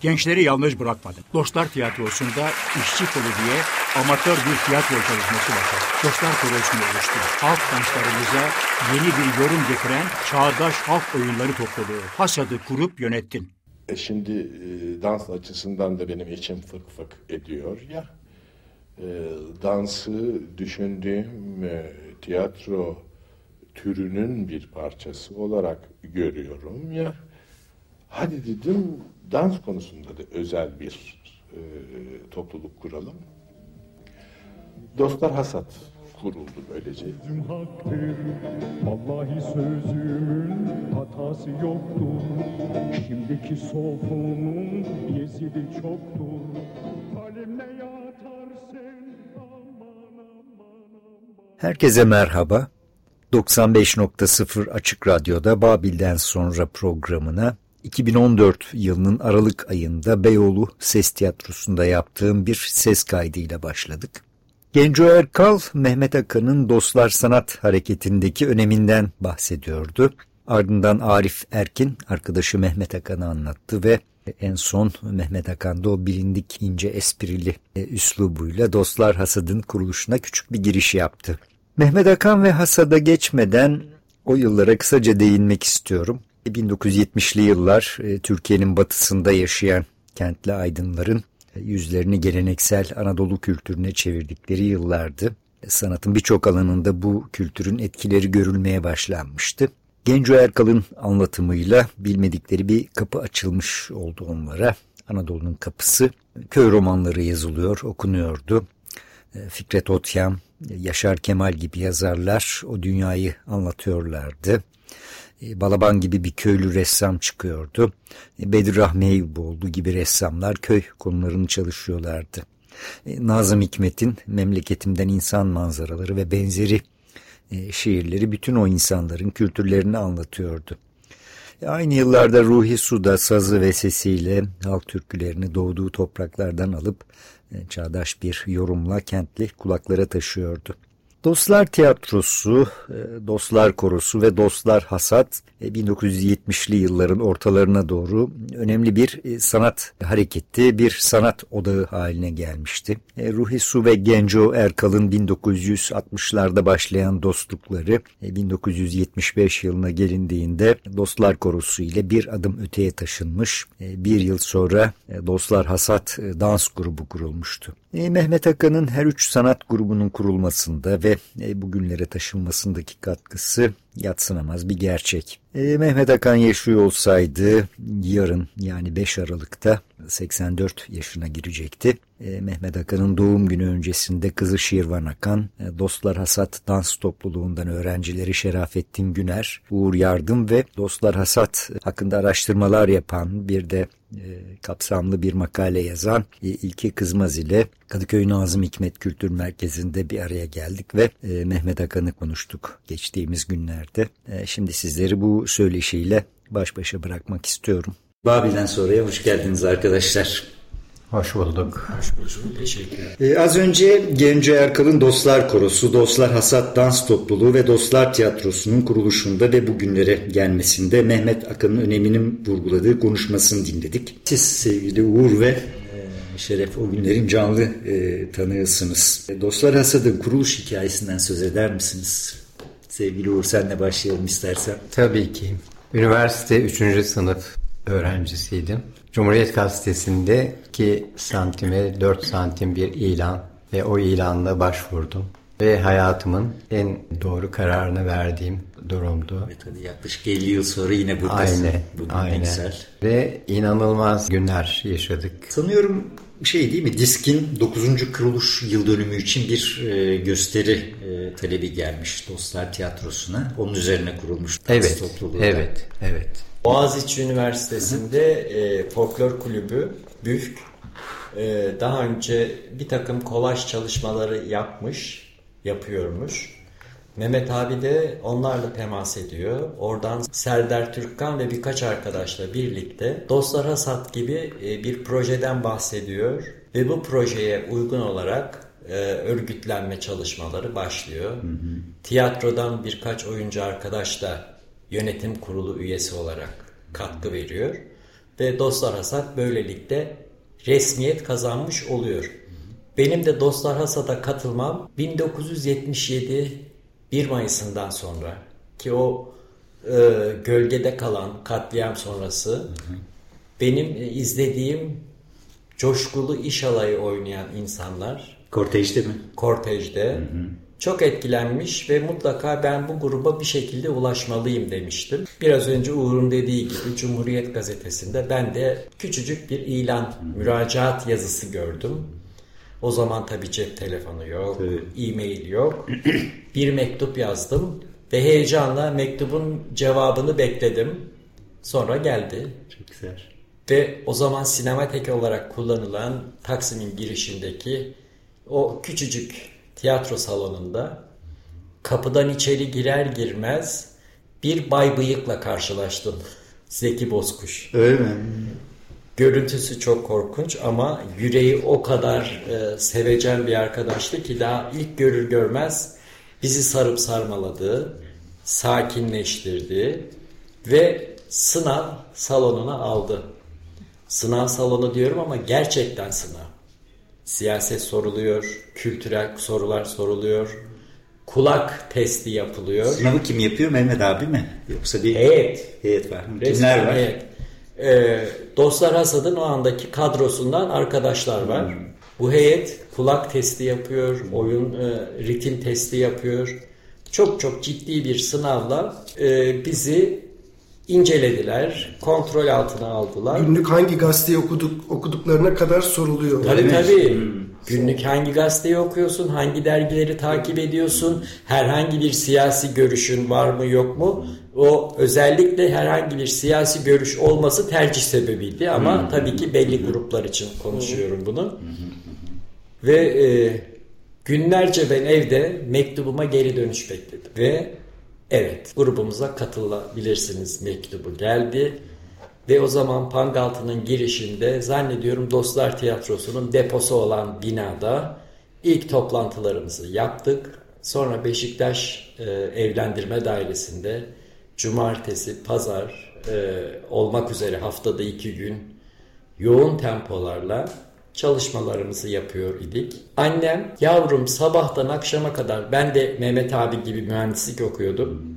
Gençleri yalnız bırakmadı. Dostlar Tiyatrosu'nda işçi kolu diye amatör bir tiyatro çalışması başladı. Dostlar Korosu'nu oluştu. Halk danslarımıza yeni bir yorum getiren çağdaş halk oyunları topluluğu. Hasad'ı kurup yönettin. E şimdi e, dans açısından da benim içim fık fık ediyor ya. E, dansı düşündüğüm e, tiyatro türünün bir parçası olarak görüyorum ya. Hadi dedim dans konusunda da özel bir e, topluluk kuralım. Dostlar Hasat kuruldu böylece. Sözüm haktır, vallahi sözümün hatası yoktur. Şimdiki sofunun yezidi çoktur. Halim ne yatar sen, aman aman aman. Herkese merhaba. 95.0 Açık Radyo'da Babil'den sonra programına 2014 yılının Aralık ayında Beyoğlu Ses Tiyatrosu'nda yaptığım bir ses kaydıyla başladık. Genco Erkal, Mehmet Akan'ın Dostlar Sanat Hareketi'ndeki öneminden bahsediyordu. Ardından Arif Erkin, arkadaşı Mehmet Akan'ı anlattı ve en son Mehmet Akan'da o bilindik ince esprili üslubuyla Dostlar Hasad'ın kuruluşuna küçük bir giriş yaptı. Mehmet Akan ve Hasad'a geçmeden o yıllara kısaca değinmek istiyorum. 1970'li yıllar e, Türkiye'nin batısında yaşayan kentli aydınların e, yüzlerini geleneksel Anadolu kültürüne çevirdikleri yıllardı. Sanatın birçok alanında bu kültürün etkileri görülmeye başlanmıştı. Genco Erkal'ın anlatımıyla bilmedikleri bir kapı açılmış oldu onlara. Anadolu'nun kapısı. Köy romanları yazılıyor, okunuyordu. E, Fikret Otyam, Yaşar Kemal gibi yazarlar o dünyayı anlatıyorlardı. E, Balaban gibi bir köylü ressam çıkıyordu. E, Bedir Rahmi Eyüboğlu gibi ressamlar köy konularını çalışıyorlardı. Nazım Hikmet'in Memleketimden İnsan Manzaraları ve benzeri şiirleri bütün o insanların kültürlerini anlatıyordu. Aynı yıllarda Ruhi Suda sazı ve sesiyle halk türkülerini doğduğu topraklardan alıp çağdaş bir yorumla kentli kulaklara taşıyordu. Dostlar Tiyatrosu, Dostlar Korosu ve Dostlar Hasat 1970'li yılların ortalarına doğru önemli bir sanat hareketi, bir sanat odağı haline gelmişti. Ruhi Su ve Genco Erkal'ın 1960'larda başlayan dostlukları 1975 yılına gelindiğinde Dostlar Korosu ile bir adım öteye taşınmış. Bir yıl sonra Dostlar Hasat dans grubu kurulmuştu. Mehmet Akan'ın her üç sanat grubunun kurulmasında ve bugünlere taşınmasındaki katkısı yatsınamaz bir gerçek. E, Mehmet Akan yaşıyor olsaydı yarın yani 5 Aralık'ta 84 yaşına girecekti. E, Mehmet Akan'ın doğum günü öncesinde kızı Şirvan Akan, e, Dostlar Hasat Dans Topluluğundan öğrencileri Şerafettin Güner, Uğur Yardım ve Dostlar Hasat hakkında araştırmalar yapan bir de e, kapsamlı bir makale yazan e, İlke Kızmaz ile Kadıköy Nazım Hikmet Kültür Merkezi'nde bir araya geldik ve Mehmet Akan'ı konuştuk geçtiğimiz günlerde. Şimdi sizleri bu söyleşiyle baş başa bırakmak istiyorum. Babil'den sonraya hoş geldiniz arkadaşlar. Hoş bulduk. Hoş bulduk. Teşekkür ederim. Ee, az önce Genco Erkal'ın Dostlar Korosu, Dostlar Hasat Dans Topluluğu ve Dostlar Tiyatrosu'nun kuruluşunda ve bugünlere gelmesinde Mehmet Akan'ın öneminin vurguladığı konuşmasını dinledik. Siz sevgili Uğur ve e, Şeref o günlerin canlı e, tanığısınız. Dostlar Hasad'ın kuruluş hikayesinden söz eder misiniz? Sevgili Uğur senle başlayalım istersen. Tabii ki. Üniversite 3. sınıf öğrencisiydim. Cumhuriyet Gazetesi'nde 2 santime 4 santim bir ilan ve o ilanla başvurdum. Ve hayatımın en doğru kararını verdiğim durumdu. Ve tabii yaklaşık 50 yıl sonra yine buradasın. Aynen, Bugün ne aynen. güzel. Ve inanılmaz günler yaşadık. Sanıyorum şey değil mi Disk'in 9. kuruluş yıl dönümü için bir e, gösteri e, talebi gelmiş Dostlar Tiyatrosu'na. Onun üzerine kurulmuş Evet, topluluğu evet, evet. Boğaziçi Üniversitesi'nde e, folklor kulübü BÜFK e, daha önce bir takım kolaj çalışmaları yapmış, yapıyormuş. Mehmet abi de onlarla temas ediyor. Oradan Serdar Türkkan ve birkaç arkadaşla birlikte Dostlar Hasat gibi e, bir projeden bahsediyor. Ve bu projeye uygun olarak e, örgütlenme çalışmaları başlıyor. Tiyatrodan birkaç oyuncu arkadaş da yönetim kurulu üyesi olarak katkı veriyor. Ve Dostlar Hasat böylelikle resmiyet kazanmış oluyor. Benim de Dostlar Hasat'a katılmam 1977 1 Mayıs'ından sonra ki o e, gölgede kalan katliam sonrası benim e, izlediğim coşkulu iş alayı oynayan insanlar Kortejde mi? kortejde çok etkilenmiş ve mutlaka ben bu gruba bir şekilde ulaşmalıyım demiştim. Biraz önce Uğur'un dediği gibi Cumhuriyet Gazetesi'nde ben de küçücük bir ilan, müracaat yazısı gördüm. O zaman tabii cep telefonu yok, e-mail yok. bir mektup yazdım ve heyecanla mektubun cevabını bekledim. Sonra geldi. Çok güzel. Ve o zaman sinematek olarak kullanılan Taksim'in girişindeki o küçücük tiyatro salonunda kapıdan içeri girer girmez bir bay bıyıkla karşılaştım. Zeki Bozkuş. Öyle mi? Görüntüsü çok korkunç ama yüreği o kadar e, sevecen bir arkadaştı ki daha ilk görür görmez bizi sarıp sarmaladı, sakinleştirdi ve sınav salonuna aldı. Sınav salonu diyorum ama gerçekten sınav. Siyaset soruluyor, kültürel sorular soruluyor, kulak testi yapılıyor. Sınavı kim yapıyor? Mehmet abi mi? Yoksa bir Heyet. heyet var. Kimler Resmen var? heyet. Ee, Dostlar Hasad'ın o andaki kadrosundan arkadaşlar var. Bu heyet kulak testi yapıyor, oyun e, ritim testi yapıyor. Çok çok ciddi bir sınavla e, bizi incelediler, kontrol altına aldılar. Günlük hangi gazeteyi okuduk, okuduklarına kadar soruluyor. Tabii tabii. Günlük hangi gazeteyi okuyorsun, hangi dergileri takip ediyorsun, herhangi bir siyasi görüşün var mı yok mu? O özellikle herhangi bir siyasi görüş olması tercih sebebiydi ama tabii ki belli gruplar için konuşuyorum bunu. Ve e, günlerce ben evde mektubuma geri dönüş bekledim. Ve evet grubumuza katılabilirsiniz mektubu geldi. Ve o zaman Pangaltı'nın girişinde zannediyorum Dostlar Tiyatrosu'nun deposu olan binada ilk toplantılarımızı yaptık. Sonra Beşiktaş e, Evlendirme Dairesi'nde cumartesi, pazar e, olmak üzere haftada iki gün yoğun tempolarla çalışmalarımızı yapıyor idik. Annem yavrum sabahtan akşama kadar ben de Mehmet abi gibi mühendislik okuyordum.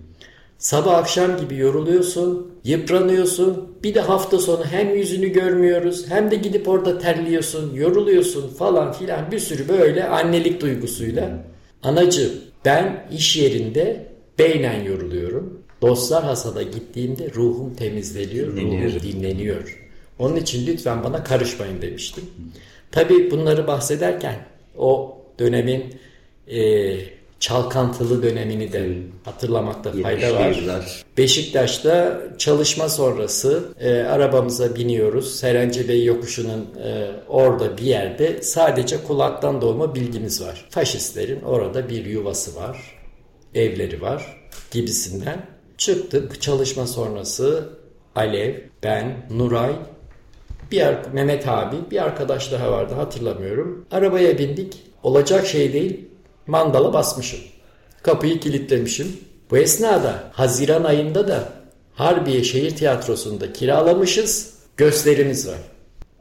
Sabah akşam gibi yoruluyorsun, yıpranıyorsun. Bir de hafta sonu hem yüzünü görmüyoruz hem de gidip orada terliyorsun, yoruluyorsun falan filan bir sürü böyle annelik duygusuyla. Anacığım ben iş yerinde beynen yoruluyorum. Dostlar hasada gittiğimde ruhum temizleniyor, ruhum dinleniyor. Onun için lütfen bana karışmayın demiştim. Tabii bunları bahsederken o dönemin e, çalkantılı dönemini de hatırlamakta fayda var. yıllar. Beşiktaş'ta çalışma sonrası e, arabamıza biniyoruz. Serence Bey yokuşunun e, orada bir yerde sadece kulaktan dolma bilgimiz var. Faşistlerin orada bir yuvası var, evleri var gibisinden. Çıktık çalışma sonrası Alev, ben, Nuray, bir Mehmet abi, bir arkadaş daha vardı hatırlamıyorum. Arabaya bindik. Olacak şey değil. Mandala basmışım. Kapıyı kilitlemişim. Bu esnada Haziran ayında da Harbiye Şehir Tiyatrosu'nda kiralamışız. Gösterimiz var.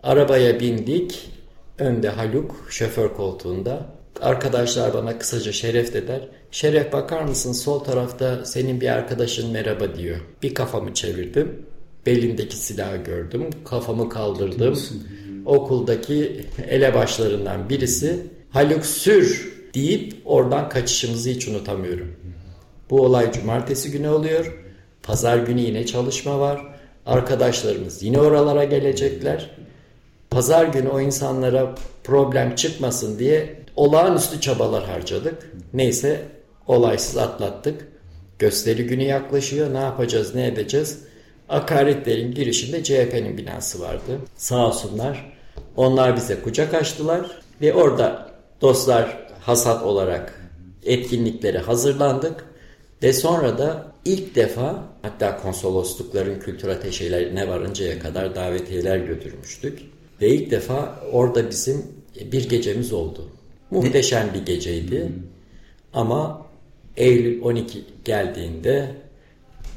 Arabaya bindik. Önde Haluk şoför koltuğunda. Arkadaşlar bana kısaca Şeref de der. Şeref bakar mısın sol tarafta senin bir arkadaşın merhaba diyor. Bir kafamı çevirdim. Belindeki silahı gördüm. Kafamı kaldırdım. Okuldaki elebaşlarından birisi Haluk Sür deyip oradan kaçışımızı hiç unutamıyorum. Bu olay cumartesi günü oluyor. Pazar günü yine çalışma var. Arkadaşlarımız yine oralara gelecekler. Pazar günü o insanlara problem çıkmasın diye olağanüstü çabalar harcadık. Neyse olaysız atlattık. Gösteri günü yaklaşıyor. Ne yapacağız, ne edeceğiz? Akaretlerin girişinde CHP'nin binası vardı. Sağ olsunlar. Onlar bize kucak açtılar ve orada dostlar hasat olarak etkinliklere hazırlandık. Ve sonra da ilk defa hatta konsoloslukların kültür ateşelerine varıncaya kadar davetiyeler götürmüştük. Ve ilk defa orada bizim bir gecemiz oldu. Muhteşem bir geceydi. Ama Eylül 12 geldiğinde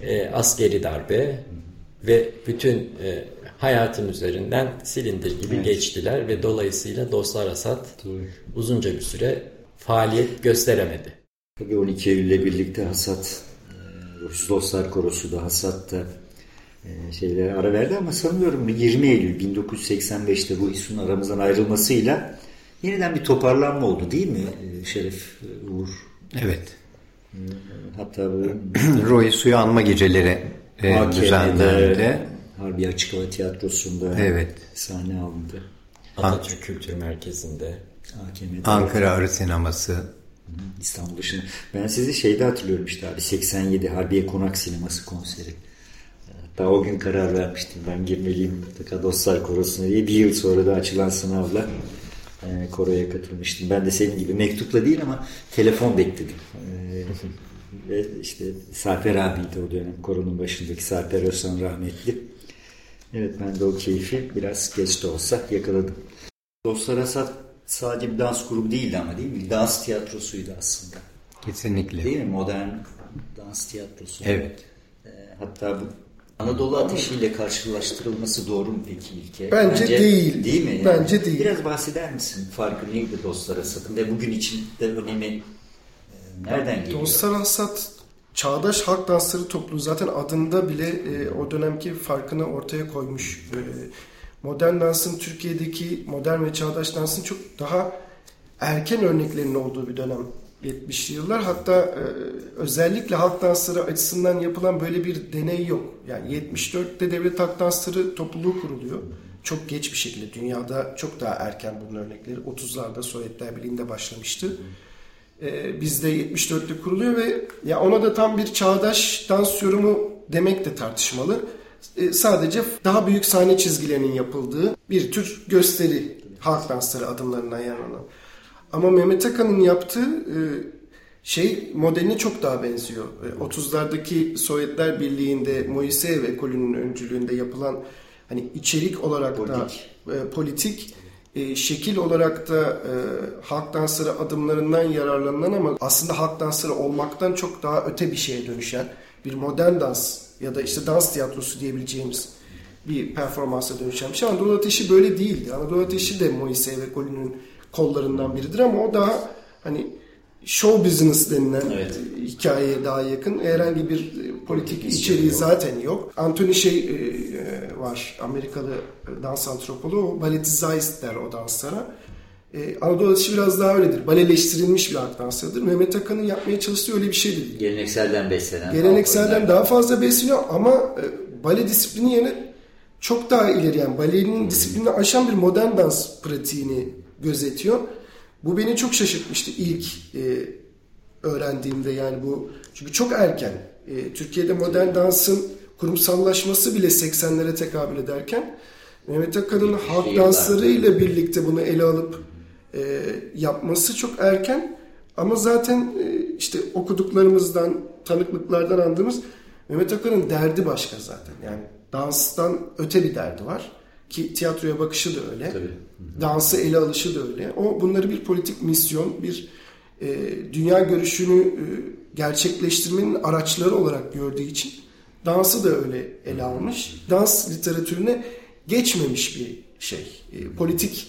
e, askeri darbe ve bütün e, hayatın üzerinden silindir gibi Evet. geçtiler ve dolayısıyla Dostlar Asat uzunca bir süre faaliyet gösteremedi. Tabii 12 Eylül'le birlikte Hasat, e, Ruhsuz Dostlar Korosu da Hasat da e, şeylere ara verdi ama sanıyorum 20 Eylül 1985'te Ruhsuz'un aramızdan ayrılmasıyla yeniden bir toparlanma oldu değil mi e, Şeref e, Uğur? Evet. Hatta bu Roy Suyu Anma Geceleri e, AKM'de, düzenlendi. Harbi Açık Hava Tiyatrosu'nda Evet. sahne alındı. Atatürk Kültür Merkezi'nde. AKM'de. Ankara Arı Sineması. İstanbul dışında. Ben sizi şeyde hatırlıyorum işte abi 87 Harbiye Konak Sineması konseri. Hatta o gün karar vermiştim ben girmeliyim mutlaka Dostlar Korosu'na diye. Bir yıl sonra da açılan sınavla e, koroya katılmıştım. Ben de senin gibi mektupla değil ama telefon bekledim. E, ve işte Sarper abiydi o dönem koronun başındaki Sarper Özsan rahmetli. Evet ben de o keyfi biraz geç de olsa yakaladım. Dostlar Asat sadece bir dans grubu değildi ama değil mi? Dans tiyatrosuydu aslında. Kesinlikle. Değil mi? Modern dans tiyatrosu. Evet. Ee, hatta bu Anadolu Ateşi karşılaştırılması doğru mu peki İlke? Bence değil. Değil mi? Bence değil. Biraz bahseder misin? Farkı neydi Dostlar Asat'ın ve bugün için de önemi nereden geliyor? Dostlar Hasat Çağdaş Halk Dansları Topluluğu zaten adında bile e, o dönemki farkını ortaya koymuş. E, modern dansın Türkiye'deki modern ve çağdaş dansın çok daha erken örneklerinin olduğu bir dönem 70'li yıllar. Hatta e, özellikle halk dansları açısından yapılan böyle bir deney yok. Yani 74'te Devlet Halk Dansları Topluluğu kuruluyor. Çok geç bir şekilde. Dünyada çok daha erken bunun örnekleri. 30'larda Sovyetler Birliği'nde başlamıştı. Ee, bizde 74'te kuruluyor ve ya ona da tam bir çağdaş dans yorumu demek de tartışmalı. Ee, sadece daha büyük sahne çizgilerinin yapıldığı bir tür gösteri halk dansları adımlarından yararlanan. Ama Mehmet Akan'ın yaptığı e, şey modeline çok daha benziyor. E, 30'lardaki Sovyetler Birliği'nde Moiseev ekolünün öncülüğünde yapılan hani içerik olarak da Politik. e, politik e, şekil olarak da e, halk dansları adımlarından yararlanılan ama aslında halk dansları olmaktan çok daha öte bir şeye dönüşen bir modern dans ya da işte dans tiyatrosu diyebileceğimiz bir performansa dönüşen bir şey. Anadolu Ateşi böyle değildi. Anadolu Ateşi de Moise ve Colin'in kollarından biridir ama o daha hani show business denilen Evet. hikayeye daha yakın. Herhangi bir e, politik içeriği yok. zaten yok. Anthony şey e, e, var. Amerikalı dans antropoloğu. O balletized der o danslara. E, Anadolu Ateşi biraz daha öyledir. Baleleştirilmiş bir halk dansıdır. Mehmet Akan'ın yapmaya çalıştığı öyle bir şey de değil. Gelenekselden beslenen. Gelenekselden daha fazla besleniyor ama e, bale disiplini yerine çok daha ileri yani balenin disiplinini aşan bir modern dans pratiğini gözetiyor. Bu beni çok şaşırtmıştı ilk e, öğrendiğimde yani bu çünkü çok erken. E, Türkiye'de modern dansın kurumsallaşması bile 80'lere tekabül ederken Mehmet Akan'ın halk yıllar. danslarıyla birlikte bunu ele alıp e, yapması çok erken ama zaten e, işte okuduklarımızdan, tanıklıklardan andığımız Mehmet Akan'ın derdi başka zaten. Yani danstan öte bir derdi var. Ki tiyatroya bakışı da öyle. Dansı ele alışı da öyle. O bunları bir politik misyon, bir e, dünya görüşünü e, gerçekleştirmenin araçları olarak gördüğü için dansı da öyle ele almış. Dans literatürüne geçmemiş bir şey. E, politik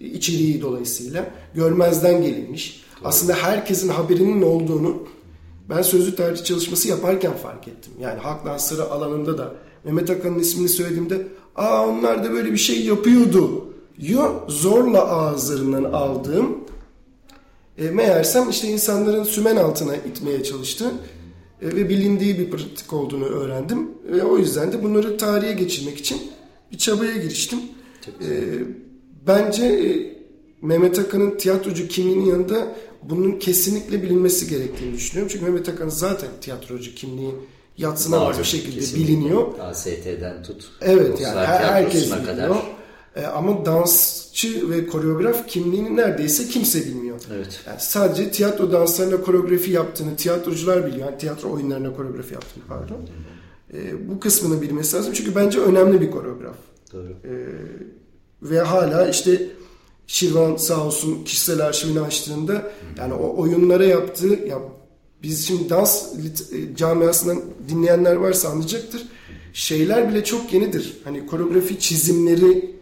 içeriği dolayısıyla görmezden gelinmiş. Doğru. Aslında herkesin haberinin olduğunu ben sözlü tarih çalışması yaparken fark ettim. Yani halk dansları alanında da Mehmet Akan'ın ismini söylediğimde aa onlar da böyle bir şey yapıyordu. Yo zorla ağızlarından aldığım e, meğersem işte insanların sümen altına itmeye çalıştı e, ve bilindiği bir pratik olduğunu öğrendim. Ve o yüzden de bunları tarihe geçirmek için bir çabaya giriştim. E, bence e, Mehmet Akan'ın tiyatrocu kimliğinin yanında bunun kesinlikle bilinmesi gerektiğini düşünüyorum. Çünkü Mehmet Akan zaten tiyatrocu kimliği yatsınamaz bir şekilde kesinlikle. biliniyor. AST'den tut. Evet yani her, herkes biliyor. Kadar. E, ama dansçı ve koreograf kimliğini neredeyse kimse bilmiyor. Evet. Yani sadece tiyatro danslarına koreografi yaptığını tiyatrocular biliyor. Yani tiyatro oyunlarına koreografi yaptığını pardon. E, bu kısmını bilmesi lazım. Çünkü bence önemli bir koreograf. Doğru. E, ve hala işte Şirvan sağ olsun kişisel arşivini açtığında yani o oyunlara yaptığı ya biz şimdi dans e, camiasından dinleyenler varsa anlayacaktır. Şeyler bile çok yenidir. Hani koreografi çizimleri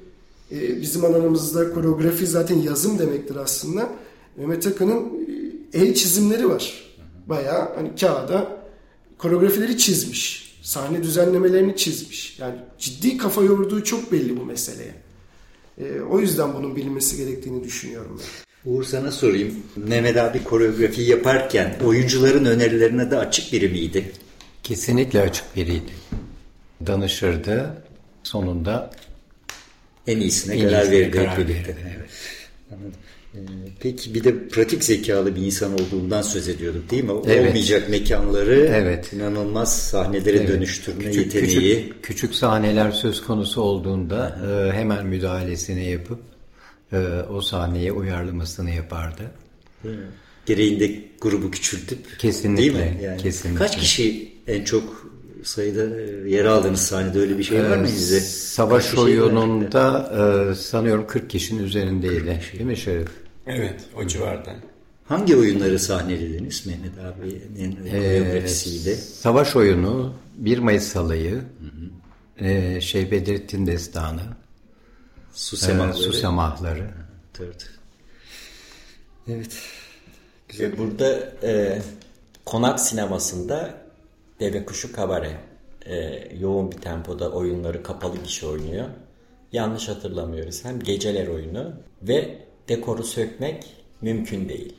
e, bizim alanımızda koreografi zaten yazım demektir aslında. Mehmet Akın'ın e, el çizimleri var. Bayağı hani kağıda koreografileri çizmiş. Sahne düzenlemelerini çizmiş. Yani ciddi kafa yorduğu çok belli bu meseleye. E, o yüzden bunun bilinmesi gerektiğini düşünüyorum ben. Uğur sana sorayım. Mehmet abi koreografi yaparken oyuncuların önerilerine de açık biri miydi? Kesinlikle açık biriydi. Danışırdı. Sonunda en iyisine en karar verdi karar birlikte. Evet. Ee, peki bir de pratik zekalı bir insan olduğundan söz ediyorduk değil mi? Evet. Olmayacak mekanları evet. inanılmaz sahnelere evet. dönüştürme küçük, yeteneği. Küçük, küçük sahneler söz konusu olduğunda e, hemen müdahalesini yapıp e, o sahneye uyarlamasını yapardı. Gereğinde grubu küçültüp kesinlikle, değil mi? Yani kesinlikle. Kaç kişi en çok sayıda e, yer aldığınız sahnede öyle bir şey var mı size? Ee, savaş Kaç oyununda e, sanıyorum 40 kişinin üzerindeydi. Değil mi Şerif? Evet o civarda. Hangi oyunları sahnelediniz Mehmet abi'nin koreografisiyle? Ee, savaş oyunu, 1 Mayıs Salayı, hı hı. E, şey Bedrettin Destanı, Su Semahları. E. Evet. evet. Güzel. Burada e, konak sinemasında Deve Kuşu Kabare e, yoğun bir tempoda oyunları kapalı kişi oynuyor. Yanlış hatırlamıyoruz. Hem geceler oyunu ve dekoru sökmek mümkün değil.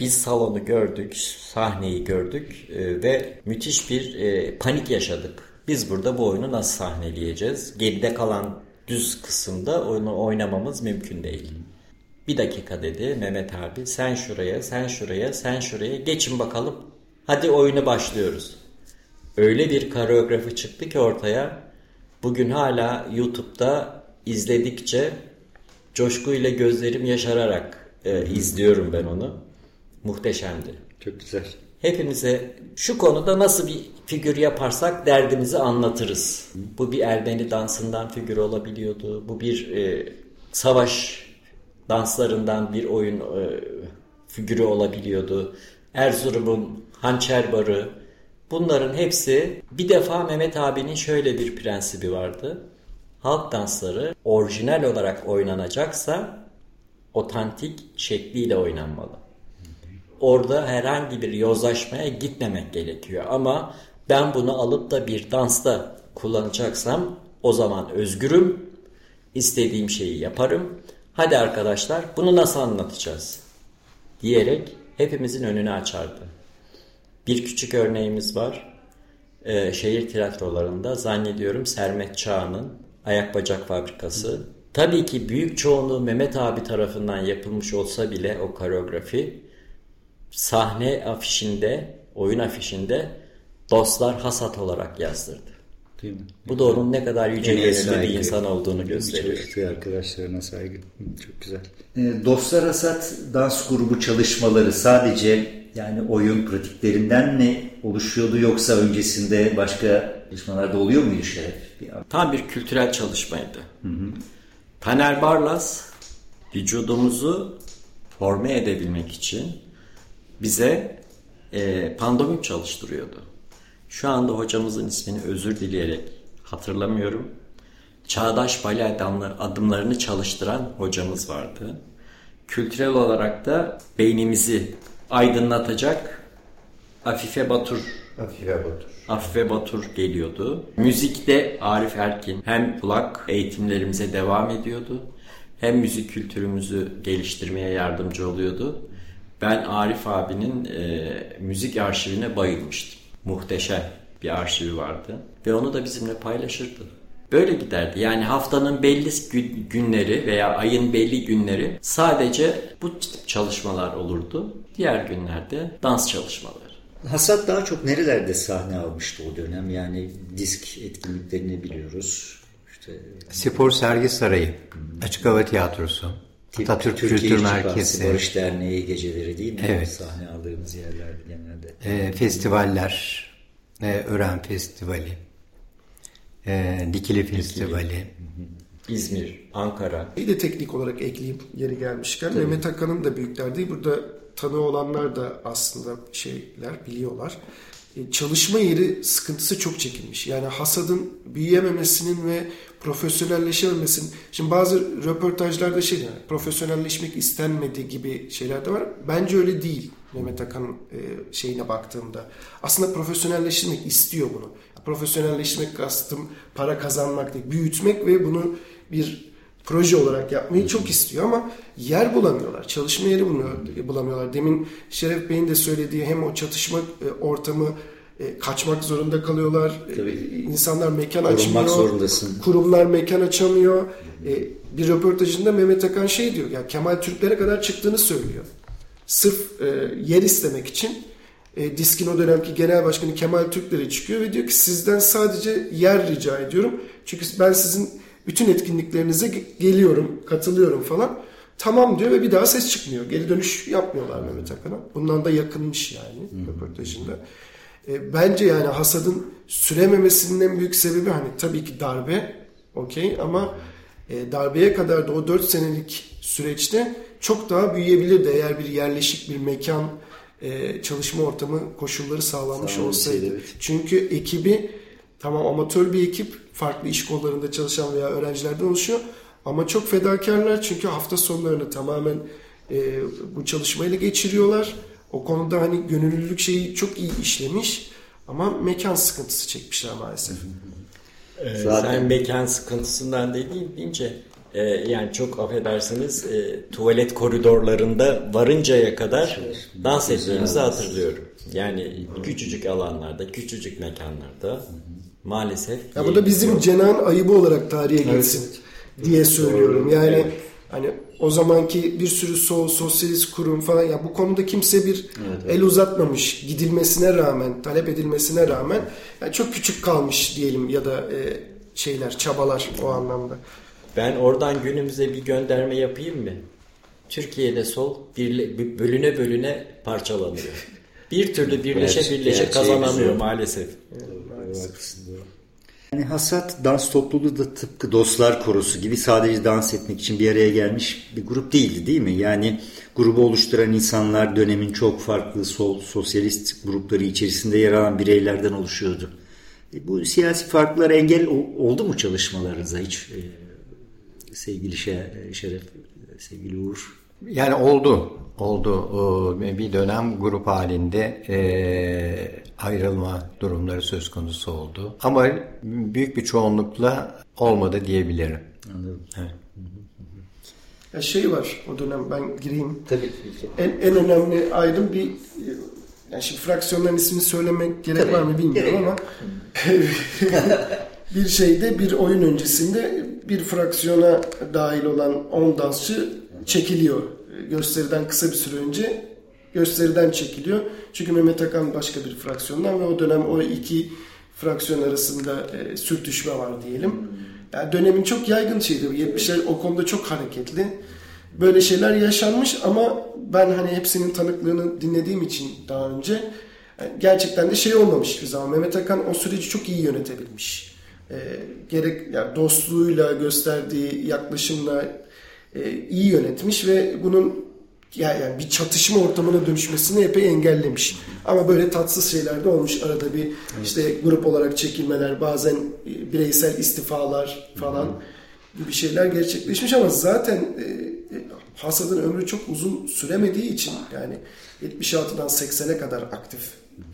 Biz salonu gördük, sahneyi gördük e, ve müthiş bir e, panik yaşadık. Biz burada bu oyunu nasıl sahneleyeceğiz? Geride kalan düz kısımda oyunu oynamamız mümkün değil. Bir dakika dedi Mehmet abi sen şuraya, sen şuraya, sen şuraya geçin bakalım Hadi oyunu başlıyoruz. Öyle bir koreografi çıktı ki ortaya. Bugün hala YouTube'da izledikçe coşkuyla gözlerim yaşararak e, izliyorum ben onu. Muhteşemdi. Çok güzel. Hepimize şu konuda nasıl bir figür yaparsak derdimizi anlatırız. Bu bir Ermeni dansından figür olabiliyordu. Bu bir e, savaş danslarından bir oyun e, figürü olabiliyordu. Erzurum'un hançer barı bunların hepsi bir defa Mehmet abinin şöyle bir prensibi vardı. Halk dansları orijinal olarak oynanacaksa otantik şekliyle oynanmalı. Orada herhangi bir yozlaşmaya gitmemek gerekiyor ama ben bunu alıp da bir dansta kullanacaksam o zaman özgürüm, istediğim şeyi yaparım. Hadi arkadaşlar bunu nasıl anlatacağız? diyerek hepimizin önünü açardı. Bir küçük örneğimiz var. Ee, şehir tiyatrolarında zannediyorum Sermet Çağ'ın Ayak Bacak Fabrikası. Tabii ki büyük çoğunluğu Mehmet abi tarafından yapılmış olsa bile o koreografi sahne afişinde, oyun afişinde dostlar hasat olarak yazdırdı. Değil mi? Bu da onun ne kadar yüce bir insan olduğunu gösteriyor. Çalıştığı arkadaşlarına saygı. Çok güzel. E, dostlar Hasat dans grubu çalışmaları sadece yani oyun pratiklerinden mi oluşuyordu yoksa öncesinde başka çalışmalarda oluyor muydu Şeref? Tam bir kültürel çalışmaydı. Hı hı. Taner Barlas vücudumuzu forme edebilmek için bize e, pandomim çalıştırıyordu. Şu anda hocamızın ismini özür dileyerek hatırlamıyorum. çağdaş bale adamlar, adımlarını çalıştıran hocamız vardı. Kültürel olarak da beynimizi aydınlatacak Afife Batur Afife Batur. Afife Batur geliyordu. Müzikte Arif Erkin hem kulak eğitimlerimize devam ediyordu. Hem müzik kültürümüzü geliştirmeye yardımcı oluyordu. Ben Arif abinin e, müzik arşivine bayılmıştım. Muhteşem bir arşivi vardı. Ve onu da bizimle paylaşırdı. Böyle giderdi. Yani haftanın belli gün- günleri veya ayın belli günleri sadece bu tip çalışmalar olurdu. Diğer günlerde dans çalışmaları. Hasat daha çok nerelerde sahne almıştı o dönem? Yani disk etkinliklerini biliyoruz. İşte Spor Sergi Sarayı, Açık Hava Tiyatrosu, Atatürk Türkiye Kültür Merkezi, Barış Derneği geceleri değil mi? Evet. Sahne aldığımız yerlerde genelde. e, festivaller, e, Ören Festivali, e, Dikili Festivali, İzmir, Ankara, Bir de teknik olarak ekleyeyim yeri gelmişken. Mehmet Hakan'ın da büyüklerdi. Burada tanı olanlar da aslında şeyler biliyorlar. E, Çalışma yeri sıkıntısı çok çekilmiş. Yani hasadın büyüyememesinin ve profesyonelleşememesinin. Şimdi bazı röportajlarda şey diyor, profesyonelleşmek istenmedi gibi şeyler de var. Bence öyle değil Mehmet Hakan'ın e, şeyine baktığımda. Aslında profesyonelleşmek istiyor bunu. Profesyonelleşmek kastım para kazanmak değil, büyütmek ve bunu bir proje olarak yapmayı çok istiyor ama yer bulamıyorlar. Çalışma yeri bulamıyorlar. Demin Şeref Bey'in de söylediği hem o çatışma e, ortamı e, kaçmak zorunda kalıyorlar. E, Tabii. İnsanlar mekan Korunmak açmıyor. zorundasın. Kurumlar mekan açamıyor. Bir röportajında Mehmet Akan şey diyor. Ya Kemal Türklere kadar çıktığını söylüyor. Sırf yer istemek için e, Disk'in o dönemki genel başkanı Kemal Türklere çıkıyor ve diyor ki sizden sadece yer rica ediyorum. Çünkü ben sizin bütün etkinliklerinize ge- geliyorum, katılıyorum falan. Tamam diyor ve bir daha ses çıkmıyor. Geri dönüş yapmıyorlar Mehmet Akan'a. Bundan da yakınmış yani röportajında. E, bence yani hasadın sürememesinin en büyük sebebi hani tabii ki darbe okey ama e, darbeye kadar da o 4 senelik süreçte çok daha büyüyebilirdi eğer bir yerleşik bir mekan e, çalışma ortamı koşulları sağlanmış Sağlansaydı, olsaydı. evet. Çünkü ekibi tamam amatör bir ekip farklı iş kollarında çalışan veya öğrencilerden oluşuyor ama çok fedakarlar çünkü hafta sonlarını tamamen e, bu çalışmayla geçiriyorlar. O konuda hani gönüllülük şeyi çok iyi işlemiş ama mekan sıkıntısı çekmişler maalesef. Ee, Zaten- Sen mekan sıkıntısından dediğin deyince e, yani çok affedersiniz e, tuvalet koridorlarında varıncaya kadar dans ettiğimizi hatırlıyorum. Yani küçücük alanlarda, küçücük mekanlarda maalesef. Ya bu da bizim Cenah'ın ayıbı olarak tarihe geçsin diye söylüyorum. Yani hani o zamanki bir sürü sol, sosyalist kurum falan ya bu konuda kimse bir el uzatmamış gidilmesine rağmen, talep edilmesine rağmen yani çok küçük kalmış diyelim ya da e, şeyler, çabalar o anlamda. Ben oradan günümüze bir gönderme yapayım mı? Türkiye'de sol birle, bölüne bölüne parçalanıyor. Bir türlü birleşe birleşe kazanamıyor güzel. Maalesef. Yani Hasat dans topluluğu da tıpkı Dostlar Korosu gibi sadece dans etmek için bir araya gelmiş bir grup değildi değil mi? Yani grubu oluşturan insanlar dönemin çok farklı sol sosyalist grupları içerisinde yer alan bireylerden oluşuyordu. E, bu siyasi farklar engel oldu mu çalışmalarınıza hiç? E, sevgili Şe- Şeref, sevgili Uğur. Yani oldu, oldu. Bir dönem grup halinde e, ayrılma durumları söz konusu oldu. Ama büyük bir çoğunlukla olmadı diyebilirim. Anladım. Evet. Ya şey var o dönem ben gireyim. Tabii. En, en önemli ayrım bir yani şimdi fraksiyonların ismini söylemek gerek Tabii, var mı bilmiyorum ama bir şeyde bir oyun öncesinde bir fraksiyona dahil olan 10 dansçı çekiliyor. Gösteriden kısa bir süre önce gösteriden çekiliyor. Çünkü Mehmet Akan başka bir fraksiyondan ve o dönem o iki fraksiyon arasında e, sürtüşme var diyelim. Yani dönemin çok yaygın şeydi. 70'ler o konuda çok hareketli. Böyle şeyler yaşanmış ama ben hani hepsinin tanıklığını dinlediğim için daha önce yani gerçekten de şey olmamış hiçbir zaman. Mehmet Akan o süreci çok iyi yönetebilmiş. E, gerek yani dostluğuyla gösterdiği yaklaşımla e, iyi yönetmiş ve bunun yani bir çatışma ortamına dönüşmesini epey engellemiş. Ama böyle tatsız şeyler de olmuş. Arada bir işte grup olarak çekilmeler, bazen e, bireysel istifalar falan gibi şeyler gerçekleşmiş ama zaten e, e, Hasad'ın ömrü çok uzun süremediği için yani 76'dan 80'e kadar aktif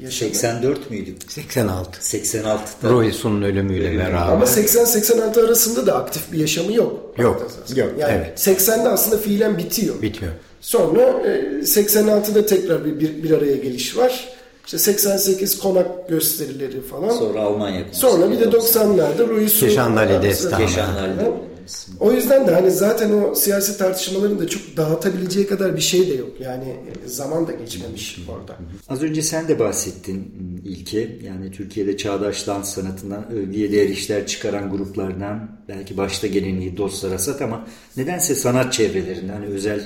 yaşadı. 84 müydü? 86. 86'da. Royce'un ölümüyle beraber. Ama 80-86 arasında da aktif bir yaşamı yok. Yok, yok, Yani evet. 80'de aslında fiilen bitiyor. Bitiyor. Sonra e, 86'da tekrar bir, bir, bir araya geliş var. İşte 88 konak gösterileri falan. Sonra Almanya Sonra bir de 90'larda Ruiz Keşanlı Destanı. Keşanlı O yüzden de hani zaten o siyasi tartışmaların da çok dağıtabileceği kadar bir şey de yok. Yani e, zaman da geçmemiş orada. Az önce sen de bahsettin ilke. Yani Türkiye'de çağdaş dans sanatından övgüye değer işler çıkaran gruplardan belki başta geleneği dostlar asat ama nedense sanat çevrelerinde hani özel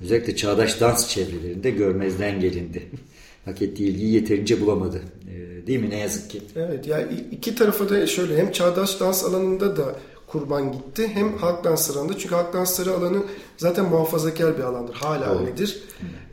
özellikle çağdaş dans çevrelerinde görmezden gelindi. Hak ettiği ilgiyi yeterince bulamadı. Ee, değil mi ne yazık ki? Evet yani iki tarafa da şöyle hem çağdaş dans alanında da kurban gitti hem halk dansları alanında. Çünkü halk dansları alanı zaten muhafazakar bir alandır. Hala Doğru. öyledir.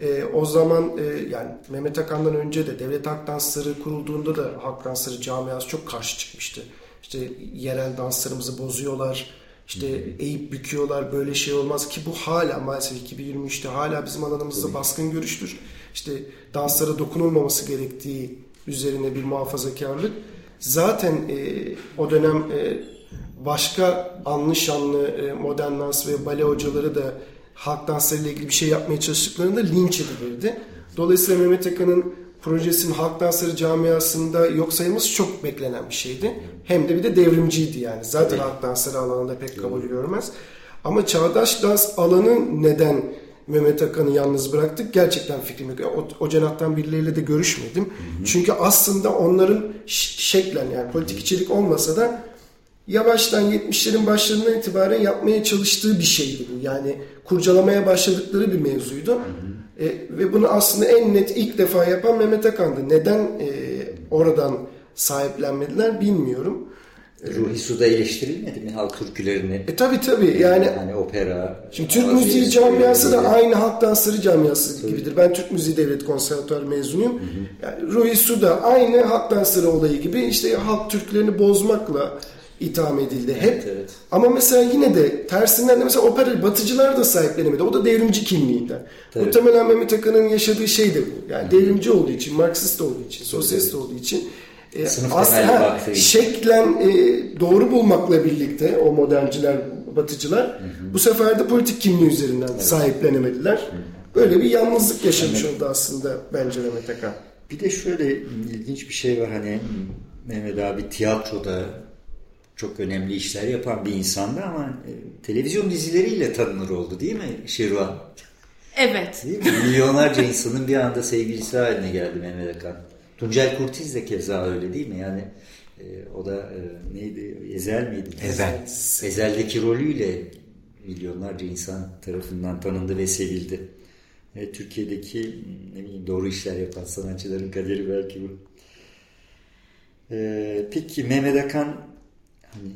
Ee, o zaman e, yani Mehmet Akan'dan önce de devlet halk dansları kurulduğunda da halk dansları camiası çok karşı çıkmıştı. İşte yerel danslarımızı bozuyorlar. İşte eğip büküyorlar böyle şey olmaz ki bu hala maalesef 2023'te hala bizim alanımızda baskın görüştür. İşte danslara dokunulmaması gerektiği üzerine bir muhafazakarlık. Zaten e, o dönem e, başka anlı şanlı e, modern dans ve bale hocaları da halk dansları ile ilgili bir şey yapmaya çalıştıklarında linç edilirdi. Dolayısıyla Mehmet Akan'ın projesinin halk dansları camiasında yok sayılması çok beklenen bir şeydi. Hem de bir de devrimciydi yani. Zaten halk dansları alanında pek kabul görmez. Ama çağdaş dans alanı neden Mehmet Akan'ı yalnız bıraktık? Gerçekten fikrim yok. O, o cenahtan birileriyle de görüşmedim. Çünkü aslında onların şeklen yani politik içerik olmasa da yavaştan 70'lerin başlarından itibaren yapmaya çalıştığı bir şeydi bu. Yani kurcalamaya başladıkları bir mevzuydu. E, ve bunu aslında en net ilk defa yapan Mehmet Akan'dı. Neden e, oradan sahiplenmediler bilmiyorum. Ruhi Su'da eleştirilmedi mi halk türkülerini? E tabi tabi yani Hani opera. Şimdi Türk müziği camiası da aynı halk dansları camiası gibidir. Ben Türk Müziği Devlet Konservatuarı mezunuyum. Yani Ruhi Su da aynı halk dansları olayı gibi işte halk türkülerini bozmakla itham edildi hep. evet. Ama mesela yine de tersinden de mesela opera batıcılar da sahiplenemedi. O da devrimci kimliğinden. Tabii. Muhtemelen Mehmet Akın'ın yaşadığı şey de bu. Yani devrimci olduğu için, Marksist olduğu için, sosyalist olduğu için e, aslında şeklen e, doğru bulmakla birlikte o modernciler, batıcılar bu sefer de politik kimliği üzerinden sahiplenemediler. Böyle bir yalnızlık yaşamış oldu aslında bence Mehmet Akan. Bir de şöyle ilginç bir şey var hani Mehmet abi tiyatroda çok önemli işler yapan bir insandı ama e, televizyon dizileriyle tanınır oldu değil mi Şirvan? Evet. Değil mi? Milyonlarca insanın bir anda sevgilisi haline geldi Mehmet Akan. Tuncel Kurtiz de keza öyle değil mi? Yani e, o da e, neydi? Ezel miydi? Ezel. Ezel'deki rolüyle milyonlarca insan tarafından tanındı ve sevildi. E, Türkiye'deki ne bileyim doğru işler yapan sanatçıların kaderi belki bu. E, peki Mehmet Akan hani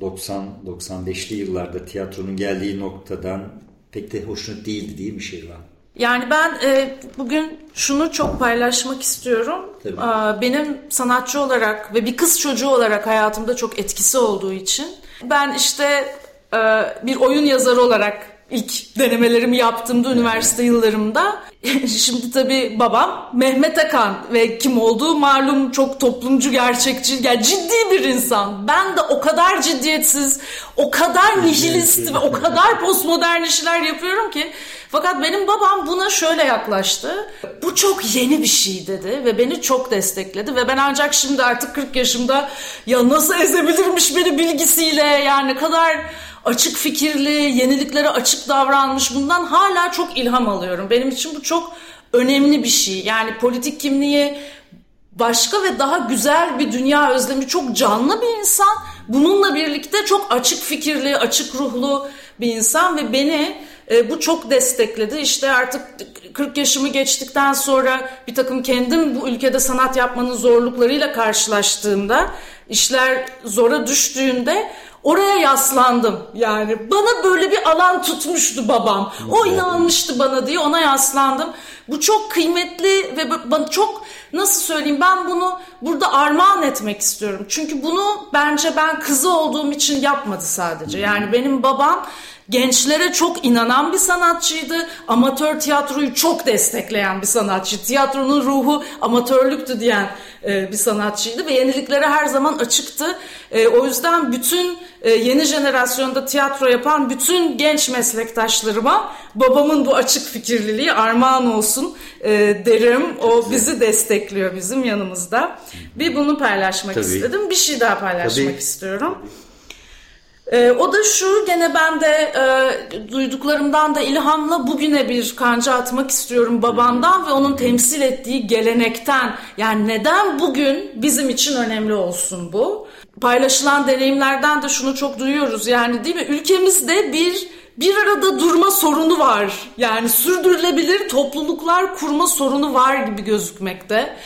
90-95'li yıllarda tiyatronun geldiği noktadan pek de hoşnut değildi değil mi Şirvan? Yani ben e, bugün şunu çok paylaşmak istiyorum. Tabii. Aa, Benim sanatçı olarak ve bir kız çocuğu olarak hayatımda çok etkisi olduğu için ben işte e, bir oyun yazarı olarak ilk denemelerimi yaptığımda üniversite yıllarımda şimdi tabii babam Mehmet Akan ve kim olduğu malum çok toplumcu gerçekçi yani ciddi bir insan. Ben de o kadar ciddiyetsiz, o kadar nihilist ve o kadar postmodern işler yapıyorum ki fakat benim babam buna şöyle yaklaştı. Bu çok yeni bir şey dedi ve beni çok destekledi ve ben ancak şimdi artık 40 yaşımda ya nasıl ezebilirmiş beni bilgisiyle yani ne kadar açık fikirli, yeniliklere açık davranmış bundan hala çok ilham alıyorum. Benim için bu çok önemli bir şey. Yani politik kimliği başka ve daha güzel bir dünya özlemi çok canlı bir insan. Bununla birlikte çok açık fikirli, açık ruhlu bir insan ve beni e, bu çok destekledi. İşte artık 40 yaşımı geçtikten sonra bir takım kendim bu ülkede sanat yapmanın zorluklarıyla karşılaştığımda, işler zora düştüğünde oraya yaslandım. Yani bana böyle bir alan tutmuştu babam. O inanmıştı bana diye ona yaslandım. Bu çok kıymetli ve bana çok nasıl söyleyeyim ben bunu burada armağan etmek istiyorum. Çünkü bunu bence ben kızı olduğum için yapmadı sadece. Yani benim babam gençlere çok inanan bir sanatçıydı. Amatör tiyatroyu çok destekleyen bir sanatçı. Tiyatronun ruhu amatörlüktü diyen e, bir sanatçıydı ve yeniliklere her zaman açıktı. E, o yüzden bütün e, yeni jenerasyonda tiyatro yapan bütün genç meslektaşlarıma babamın bu açık fikirliliği armağan olsun derim. O bizi destekliyor bizim yanımızda. Bir bunu paylaşmak Tabii. istedim. Bir şey daha paylaşmak Tabii. istiyorum. Ee, o da şu gene ben de e, duyduklarımdan da ilhamla bugüne bir kanca atmak istiyorum babamdan ve onun temsil ettiği gelenekten. Yani neden bugün bizim için önemli olsun bu? Paylaşılan deneyimlerden de şunu çok duyuyoruz yani değil mi? Ülkemizde bir bir arada durma sorunu var. Yani sürdürülebilir topluluklar kurma sorunu var gibi gözükmekte.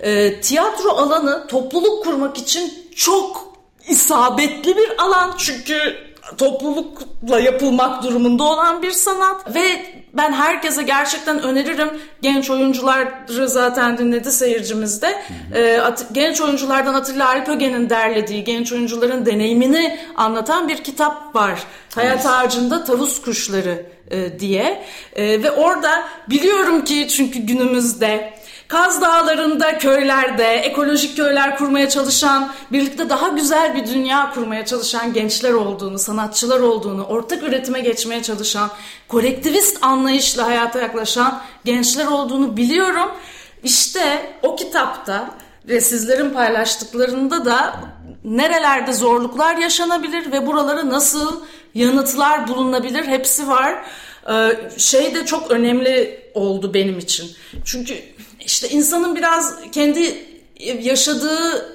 Ee, tiyatro alanı topluluk kurmak için çok isabetli bir alan. Çünkü toplulukla yapılmak durumunda olan bir sanat. Ve ben herkese gerçekten öneririm. Genç oyuncuları zaten dinledi seyircimiz de. Ee, At- genç oyunculardan Atilla Alpöge'nin derlediği genç oyuncuların deneyimini anlatan bir kitap var. Hayat Ağacında Tavus Kuşları e, diye. E, ve orada biliyorum ki çünkü günümüzde Kaz Dağları'nda, köylerde, ekolojik köyler kurmaya çalışan, birlikte daha güzel bir dünya kurmaya çalışan gençler olduğunu, sanatçılar olduğunu, ortak üretime geçmeye çalışan, kolektivist anlayışla hayata yaklaşan gençler olduğunu biliyorum. İşte o kitapta ve sizlerin paylaştıklarında da nerelerde zorluklar yaşanabilir ve buralara nasıl yanıtlar bulunabilir hepsi var. Ee, şey de çok önemli oldu benim için. Çünkü işte insanın biraz kendi yaşadığı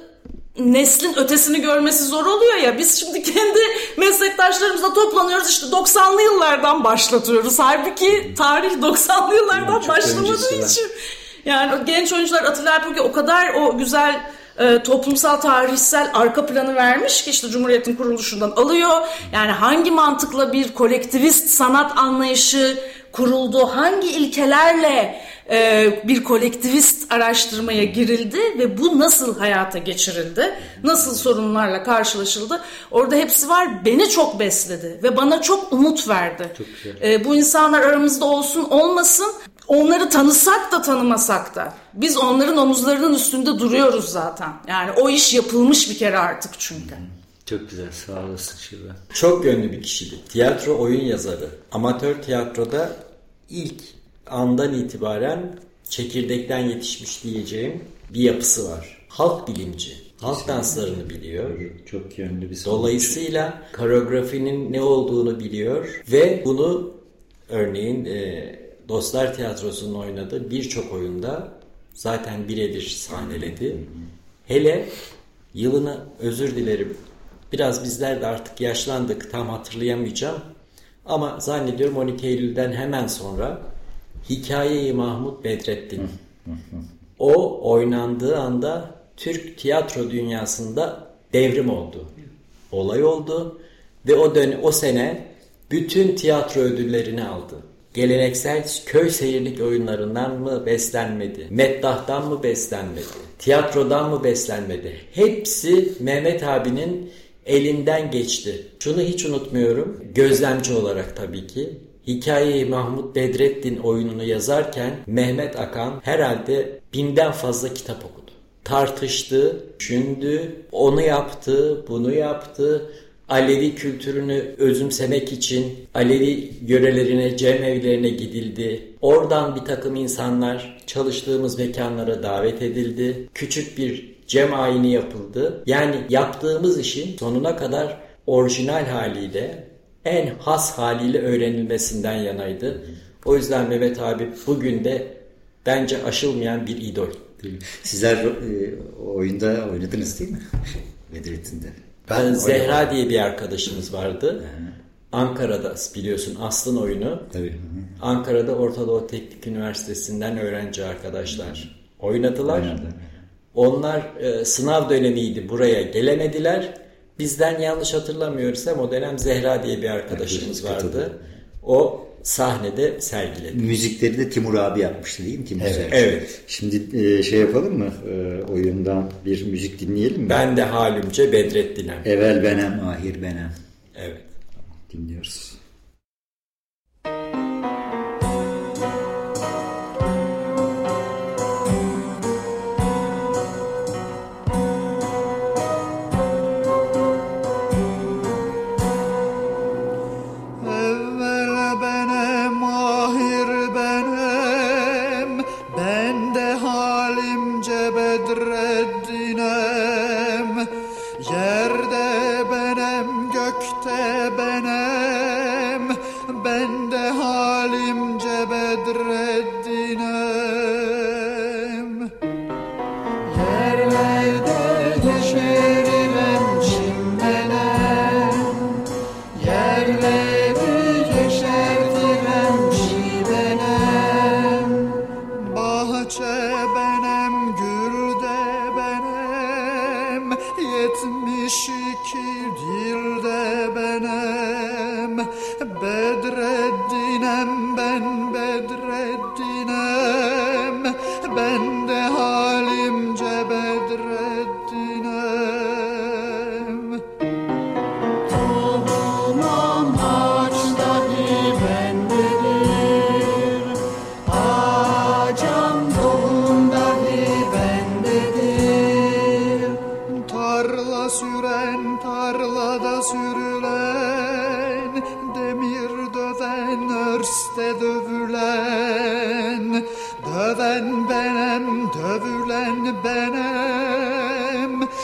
neslin ötesini görmesi zor oluyor ya. Biz şimdi kendi meslektaşlarımızla toplanıyoruz işte 90'lı yıllardan başlatıyoruz. Halbuki tarih 90'lı yıllardan başlamadığı için. Yani genç oyuncular Atilla Erpöge o kadar o güzel e, toplumsal tarihsel arka planı vermiş ki işte Cumhuriyet'in kuruluşundan alıyor. Yani hangi mantıkla bir kolektivist sanat anlayışı kuruldu, hangi ilkelerle e, bir kolektivist araştırmaya girildi ve bu nasıl hayata geçirildi, nasıl sorunlarla karşılaşıldı. Orada hepsi var. Beni çok besledi ve bana çok umut verdi. E, bu insanlar aramızda olsun olmasın onları tanısak da tanımasak da biz onların omuzlarının üstünde duruyoruz zaten. Yani o iş yapılmış bir kere artık çünkü. Çok güzel sağ olasın Şiva. Çok yönlü bir kişiydi. Tiyatro oyun yazarı. Amatör tiyatroda ilk andan itibaren çekirdekten yetişmiş diyeceğim bir yapısı var. Halk bilimci. Halk danslarını biliyor. Çok yönlü bir sanatçı. Dolayısıyla koreografinin ne olduğunu biliyor ve bunu örneğin e, Dostlar Tiyatrosu'nun oynadığı birçok oyunda zaten birebir sahneledi. Hele yılını özür dilerim. Biraz bizler de artık yaşlandık tam hatırlayamayacağım. Ama zannediyorum 12 Eylül'den hemen sonra Hikaye-i Mahmut Bedrettin. O oynandığı anda Türk tiyatro dünyasında devrim oldu. Olay oldu ve o dön o sene bütün tiyatro ödüllerini aldı. Geleneksel köy seyirlik oyunlarından mı beslenmedi? Meddah'tan mı beslenmedi? Tiyatrodan mı beslenmedi? Hepsi Mehmet abinin elinden geçti. Şunu hiç unutmuyorum. Gözlemci olarak tabii ki. Hikayeyi Mahmut Bedrettin oyununu yazarken Mehmet Akan herhalde binden fazla kitap okudu. Tartıştı, düşündü, onu yaptı, bunu yaptı. Alevi kültürünü özümsemek için Alevi yörelerine, cemevlerine gidildi. Oradan bir takım insanlar çalıştığımız mekanlara davet edildi. Küçük bir cem ayini yapıldı. Yani yaptığımız işin sonuna kadar orijinal haliyle, en has haliyle öğrenilmesinden yanaydı. O yüzden Mehmet abi bugün de bence aşılmayan bir idol. Sizler e, oyunda oynadınız değil mi? Bedrettin'de. Ben Zehra diye bir arkadaşımız vardı. Ankara'da biliyorsun Aslın oyunu. Tabii. Ankara'da Orta Doğu Teknik Üniversitesi'nden öğrenci arkadaşlar oynadılar. Oynadı. Onlar e, sınav dönemiydi buraya gelemediler. bizden yanlış hatırlamıyorsam o dönem Zehra diye bir arkadaşımız vardı. O sahnede sergiledi. Müzikleri de Timur abi yapmıştı değil mi? Timur Evet, evet. Şimdi e, şey yapalım mı? E, oyundan bir müzik dinleyelim mi? Ben de halümce Bedrettin'em. Evvel benem, ahir benem. Evet. Dinliyoruz.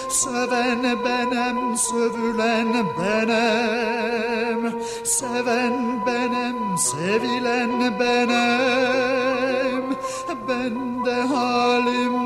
Söven benem sövülen benem. Seven benem sevilen benem. Ben de halimce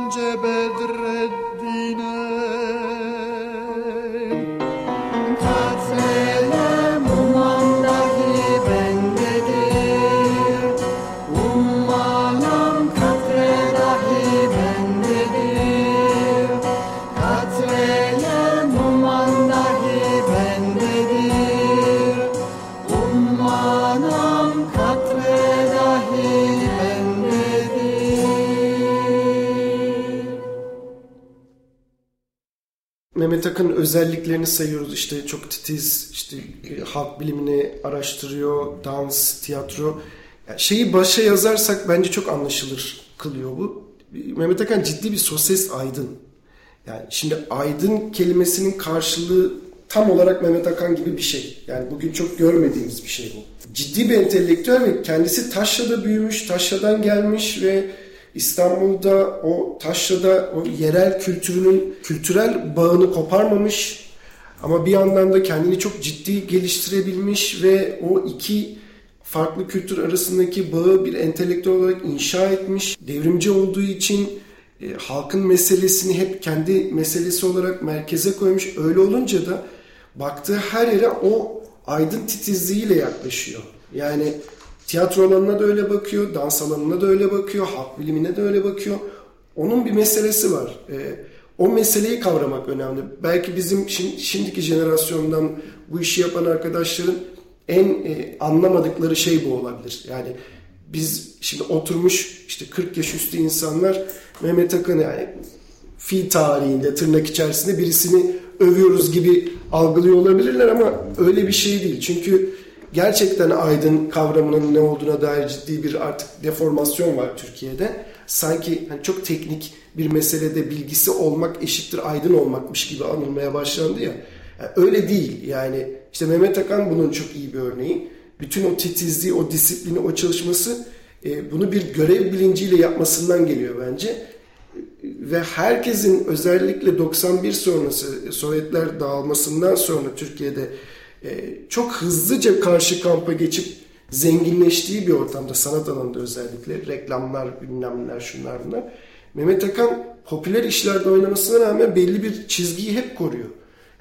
Mehmet Akın özelliklerini sayıyoruz. İşte çok titiz işte e, halk bilimini araştırıyor dans tiyatro. Yani şeyi başa yazarsak bence çok anlaşılır kılıyor bu. Mehmet Akın ciddi bir sosyalist aydın. Yani şimdi aydın kelimesinin karşılığı tam olarak Mehmet Akan gibi bir şey. Yani bugün çok görmediğimiz bir şey bu. Ciddi bir entelektüel ve kendisi Taşra'da büyümüş Taşra'dan gelmiş ve İstanbul'da o taşrada o yerel kültürünün kültürel bağını koparmamış ama bir yandan da kendini çok ciddi geliştirebilmiş ve o iki farklı kültür arasındaki bağı bir entelektüel olarak inşa etmiş. Devrimci olduğu için e, halkın meselesini hep kendi meselesi olarak merkeze koymuş. Öyle olunca da baktığı her yere o aydın titizliğiyle yaklaşıyor. Yani tiyatro alanına da öyle bakıyor, dans alanına da öyle bakıyor, halk bilimine de öyle bakıyor. Onun bir meselesi var. Ee, o meseleyi kavramak önemli. Belki bizim şimdiki jenerasyondan bu işi yapan arkadaşların en e, anlamadıkları şey bu olabilir. Yani biz şimdi oturmuş işte 40 yaş üstü insanlar Mehmet Akın yani fi tarihinde tırnak içerisinde birisini övüyoruz gibi algılıyor olabilirler ama öyle bir şey değil. Çünkü gerçekten aydın kavramının ne olduğuna dair ciddi bir artık deformasyon var Türkiye'de. Sanki hani çok teknik bir meselede bilgisi olmak eşittir aydın olmakmış gibi anılmaya başlandı ya. Yani öyle değil. Yani işte Mehmet Akan bunun çok iyi bir örneği. Bütün o titizliği, o disiplini, o çalışması e, bunu bir görev bilinciyle yapmasından geliyor bence. Ve herkesin özellikle 91 sonrası Sovyetler dağılmasından sonra Türkiye'de çok hızlıca karşı kampa geçip zenginleştiği bir ortamda sanat alanında özellikle reklamlar, bilmemler, şunlar bunlar. Mehmet Akan popüler işlerde oynamasına rağmen belli bir çizgiyi hep koruyor.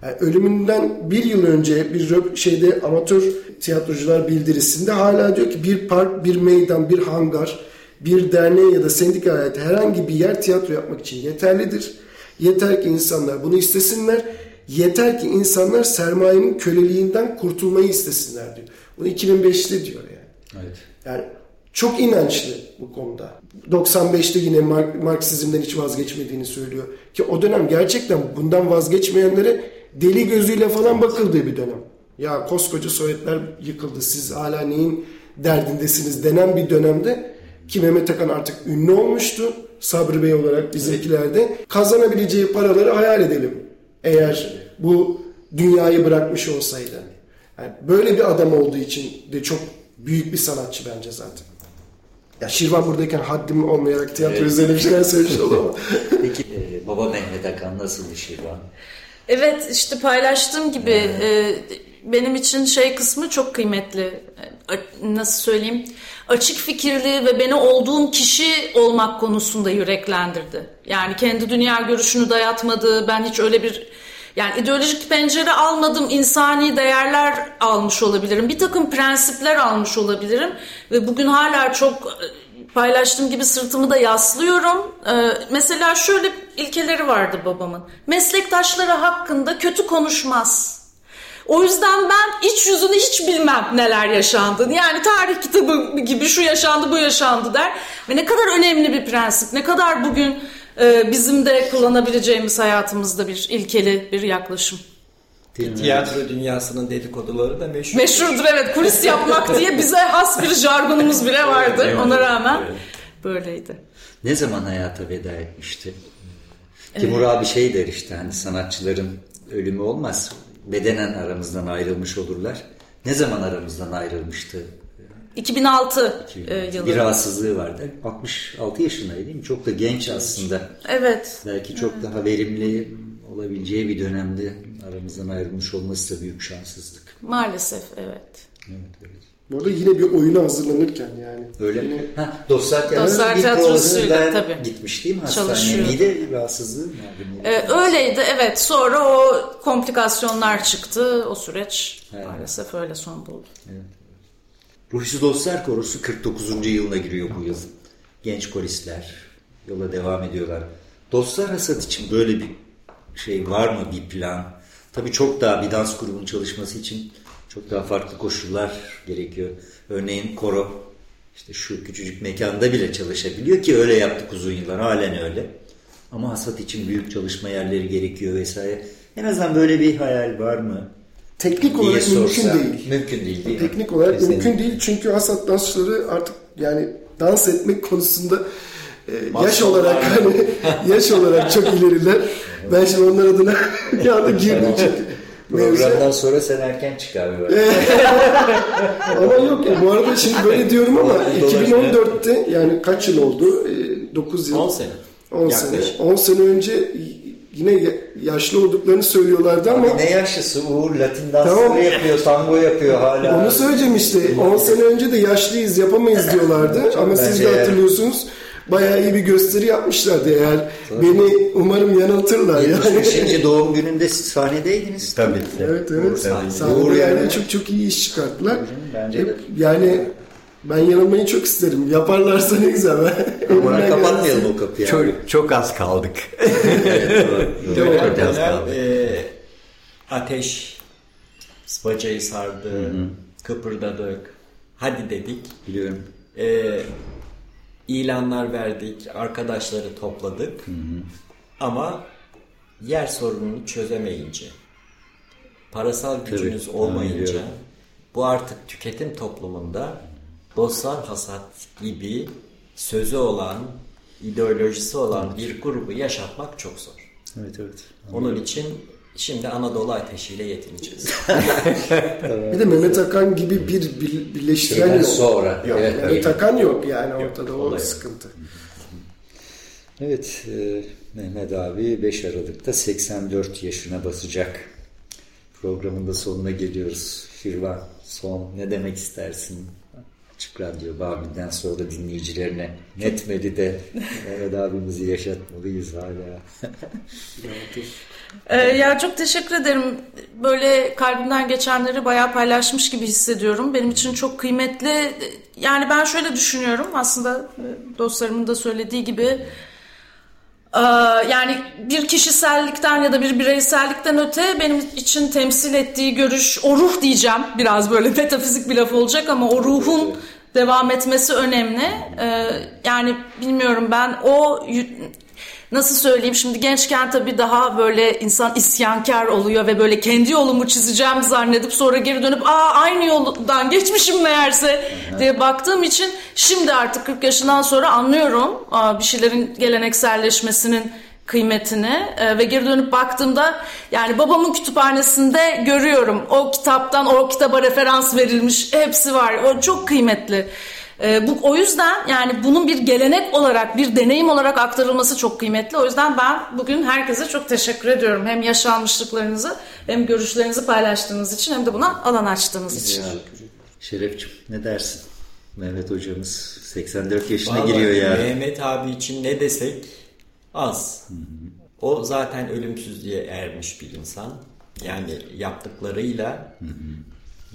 Yani ölümünden bir yıl önce bir şeyde amatör tiyatrocular bildirisinde hala diyor ki bir park, bir meydan, bir hangar, bir derneğe ya da sendikaya ait herhangi bir yer tiyatro yapmak için yeterlidir. Yeter ki insanlar bunu istesinler. Yeter ki insanlar sermayenin köleliğinden kurtulmayı istesinler diyor. Bunu 2005'te diyor yani. Evet. Yani çok inançlı bu konuda. 95'te yine Mark, Marksizmden hiç vazgeçmediğini söylüyor. Ki o dönem gerçekten bundan vazgeçmeyenlere deli gözüyle falan bakıldığı bir dönem. Ya koskoca Sovyetler yıkıldı siz hala neyin derdindesiniz denen bir dönemde ki Mehmet Akan artık ünlü olmuştu. Sabri Bey olarak bizimkilerde. Kazanabileceği paraları hayal edelim. Eğer bu dünyayı bırakmış olsaydı. Yani böyle bir adam olduğu için de çok büyük bir sanatçı bence zaten. Ya Şirvan buradayken haddim olmayarak tiyatro Evet. üzerine bir şeyler söylemiş oldu ama. Peki e, baba Mehmet Akan nasıl bir Şirvan? Evet işte paylaştığım gibi e, benim için şey kısmı çok kıymetli. E, a- Nasıl söyleyeyim? Açık fikirli ve beni olduğum kişi olmak konusunda yüreklendirdi. Yani kendi dünya görüşünü dayatmadı. Ben hiç öyle bir yani ideolojik pencere almadım. insani değerler almış olabilirim. Bir takım prensipler almış olabilirim. Ve bugün hala çok e, paylaştığım gibi sırtımı da yaslıyorum. Ee, mesela şöyle ilkeleri vardı babamın. Meslektaşları hakkında kötü konuşmaz. O yüzden ben iç yüzünü hiç bilmem neler yaşandı. Yani tarih kitabı gibi şu yaşandı bu yaşandı der. Ve ne kadar önemli bir prensip. Ne kadar bugün e, bizim de kullanabileceğimiz hayatımızda bir ilkeli bir yaklaşım. Tiyatro dünyasının dedikoduları da meşhur. Meşhurdur evet kulis yapmak diye bize has bir jargonumuz bile vardı. Evet. Ona rağmen Evet. böyleydi. Ne zaman hayata veda etmişti? Timur abi şey der işte hani sanatçıların ölümü olmaz. Bedenen aramızdan ayrılmış olurlar. Ne zaman aramızdan ayrılmıştı? 2006 e, yılı. Bir rahatsızlığı vardı. 66 yaşındaydı değil mi? Çok da genç aslında. Evet. Belki çok daha verimli olabileceği bir dönemde aramızdan ayrılmış olması da büyük şanssızlık. Maalesef evet. Bu arada yine bir oyuna hazırlanırken yani. Öyle Yine- mi? Ha, Dostlar Tiyatrosu'nun provasında tabii. gitmiş değil mi? Hastaneye mide rahatsızlığı mı? vardı? Ee, öyleydi evet. Sonra o komplikasyonlar çıktı. O süreç Evet. maalesef öyle son buldu. Ruhsuz Dostlar Korosu 49. yılına giriyor bu yıl. Genç koristler yola devam ediyorlar. Dostlar Hasat için böyle bir şey var mı bir plan? Tabii çok daha bir dans grubunun çalışması için çok daha farklı koşullar gerekiyor. Örneğin koro işte şu küçücük mekanda bile çalışabiliyor ki öyle yaptık uzun yıllar halen öyle. Ama hasat için büyük çalışma yerleri gerekiyor vesaire. En azından böyle bir hayal var mı? Teknik olarak mümkün sorsam. değil. Mümkün değil değil mi? Teknik olarak Kesinlikle. mümkün değil çünkü Asat dansçıları artık yani dans etmek konusunda e, yaş olarak hani yaş olarak çok ileriler. Ben şimdi onlar adına bir anda girdim çünkü. Programdan sonra sen erken çıkar. Ama yok ya bu arada şimdi böyle diyorum ama Dolayısıyla- 2014'te yani kaç yıl oldu? 9 yıl. 10 sene. 10 sene. Yaklaşık. 10 sene önce yine ya- yaşlı olduklarını söylüyorlardı ama ne yaşlısı Uğur Latin dansları Tamam. yapıyor, tango yapıyor hala. Onu söyleyeceğim işte. 10 sene önce de yaşlıyız yapamayız diyorlardı. Ama siz de hatırlıyorsunuz. Bayağı iyi bir gösteri yapmışlardı eğer. Beni umarım yanıltırlar yani. 75. doğum gününde siz sahnedeydiniz. Tabii Evet evet. Uğur Sahnede yani. çok çok iyi iş çıkarttılar. Bence de. Yani ben yanılmayı çok isterim. Yaparlarsa ne güzel. Ama Elimden kapatmayalım o kapıyı. Çok, çok az kaldık. Doğru. Dönem Çok az dönem kaldı. e, ateş bacayı sardı, kıpırdadık. Hadi dedik. Biliyorum. E, ilanlar verdik, arkadaşları topladık. Ama yer sorununu çözemeyince, parasal gücünüz Tabii, olmayınca, bu artık tüketim toplumunda dostlar hasat gibi sözü olan, ideolojisi olan bir grubu yaşatmak çok zor. Evet evet. Onun için şimdi Anadolu ateşiyle yetineceğiz. Bir de Mehmet Akan gibi bir bir- birleştiren yok. sonra, Yok. evet, Mehmet tabii. Akan yok yani ortada o olay sıkıntı. Evet, e, Mehmet abi 5 Aralık'ta 84 yaşına basacak. Programın da sonuna geliyoruz. Şirvan, son ne demek istersin? Açık Radyo Babil'den sonra dinleyicilerine netmedi de Mehmet abimizi yaşatmalıyız hala. Ee, ya çok teşekkür ederim. Böyle kalbimden geçenleri bayağı paylaşmış gibi hissediyorum. Benim için çok kıymetli. Yani ben şöyle düşünüyorum aslında dostlarımın da söylediği gibi Ee, yani bir kişisellikten ya da bir bireysellikten öte benim için temsil ettiği görüş o ruh diyeceğim biraz böyle metafizik bir laf olacak ama o ruhun devam etmesi önemli. Ee, yani bilmiyorum ben o nasıl söyleyeyim şimdi gençken tabii daha böyle insan isyankar oluyor ve böyle kendi yolumu çizeceğim zannedip sonra geri dönüp aa aynı yoldan geçmişim meğerse diye baktığım için şimdi artık 40 yaşından sonra anlıyorum bir şeylerin gelenekselleşmesinin kıymetini ve geri dönüp baktığımda yani babamın kütüphanesinde görüyorum o kitaptan o kitaba referans verilmiş hepsi var o çok kıymetli. E, bu o yüzden yani bunun bir gelenek olarak, bir deneyim olarak aktarılması çok kıymetli. O yüzden ben bugün herkese çok teşekkür ediyorum. Hem yaşanmışlıklarınızı hem görüşlerinizi paylaştığınız için hem de buna alan açtığınız için. Şerefciğim ne dersin? Mehmet hocamız 84 yaşına Vallahi giriyor ya. Mehmet abi için ne desek az. O zaten ölümsüzlüğe ermiş bir insan. Yani yaptıklarıyla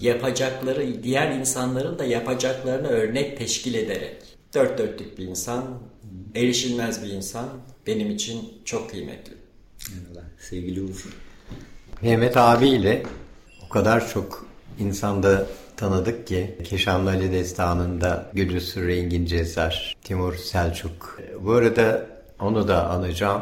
yapacakları diğer insanların da yapacaklarını örnek teşkil ederek dört dörtlük bir insan, erişilmez bir insan benim için çok kıymetli. Eyvallah. Sevgili Uğur. Mehmet abiyle o kadar çok insanda tanıdık ki Keşanlı Ali Destanı'nda Gülüsü Rengin Cezar, Timur Selçuk. Bu arada onu da anacağım.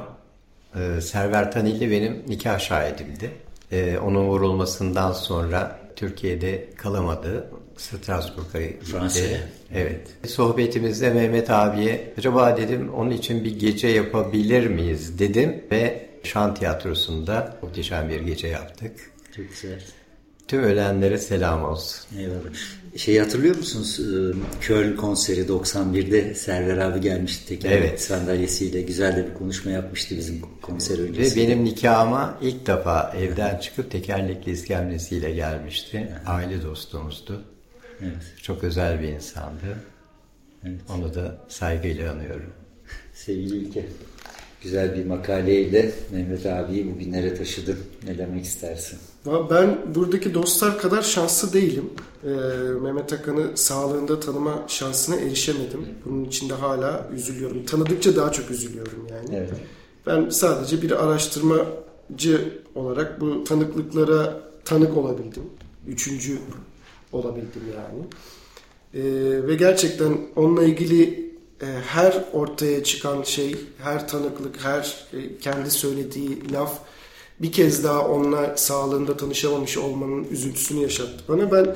Ee, Server Tanilli benim nikah şahidimdi. Ee, onun vurulmasından sonra Türkiye'de kalamadı. Strasbourg'a gitti. Fransa'ya. Evet. Sohbetimizde Mehmet abiye acaba dedim onun için bir gece yapabilir miyiz dedim ve Şan Tiyatrosu'nda muhteşem bir gece yaptık. Çok güzel. Tüm ölenlere selam olsun. Eyvallah. Şeyi hatırlıyor musunuz? Ee, Köln konseri 91'de Server abi gelmişti tekerlekli Evet. sandalyesiyle. Güzel de bir konuşma yapmıştı bizim konser Ve öncesi. benim nikahıma ilk defa evden çıkıp tekerlekli iskemlesiyle gelmişti. Aile dostumuzdu. Evet. Çok özel bir insandı. Onu da saygıyla anıyorum. Sevgili İlke, güzel bir makaleyle Mehmet abiyi bugünlere taşıdın. Ne demek istersin? Ben buradaki dostlar kadar şanslı değilim. Ee, Mehmet Akan'ı sağlığında tanıma şansına erişemedim. Bunun için de hala üzülüyorum. Tanıdıkça daha çok üzülüyorum yani. Evet. Ben sadece bir araştırmacı olarak bu tanıklıklara tanık olabildim. Üçüncü olabildim yani. Ee, ve gerçekten onunla ilgili e, her ortaya çıkan şey, her tanıklık, her e, kendi söylediği laf bir kez daha onunla sağlığında tanışamamış olmanın üzüntüsünü yaşattı bana. Ben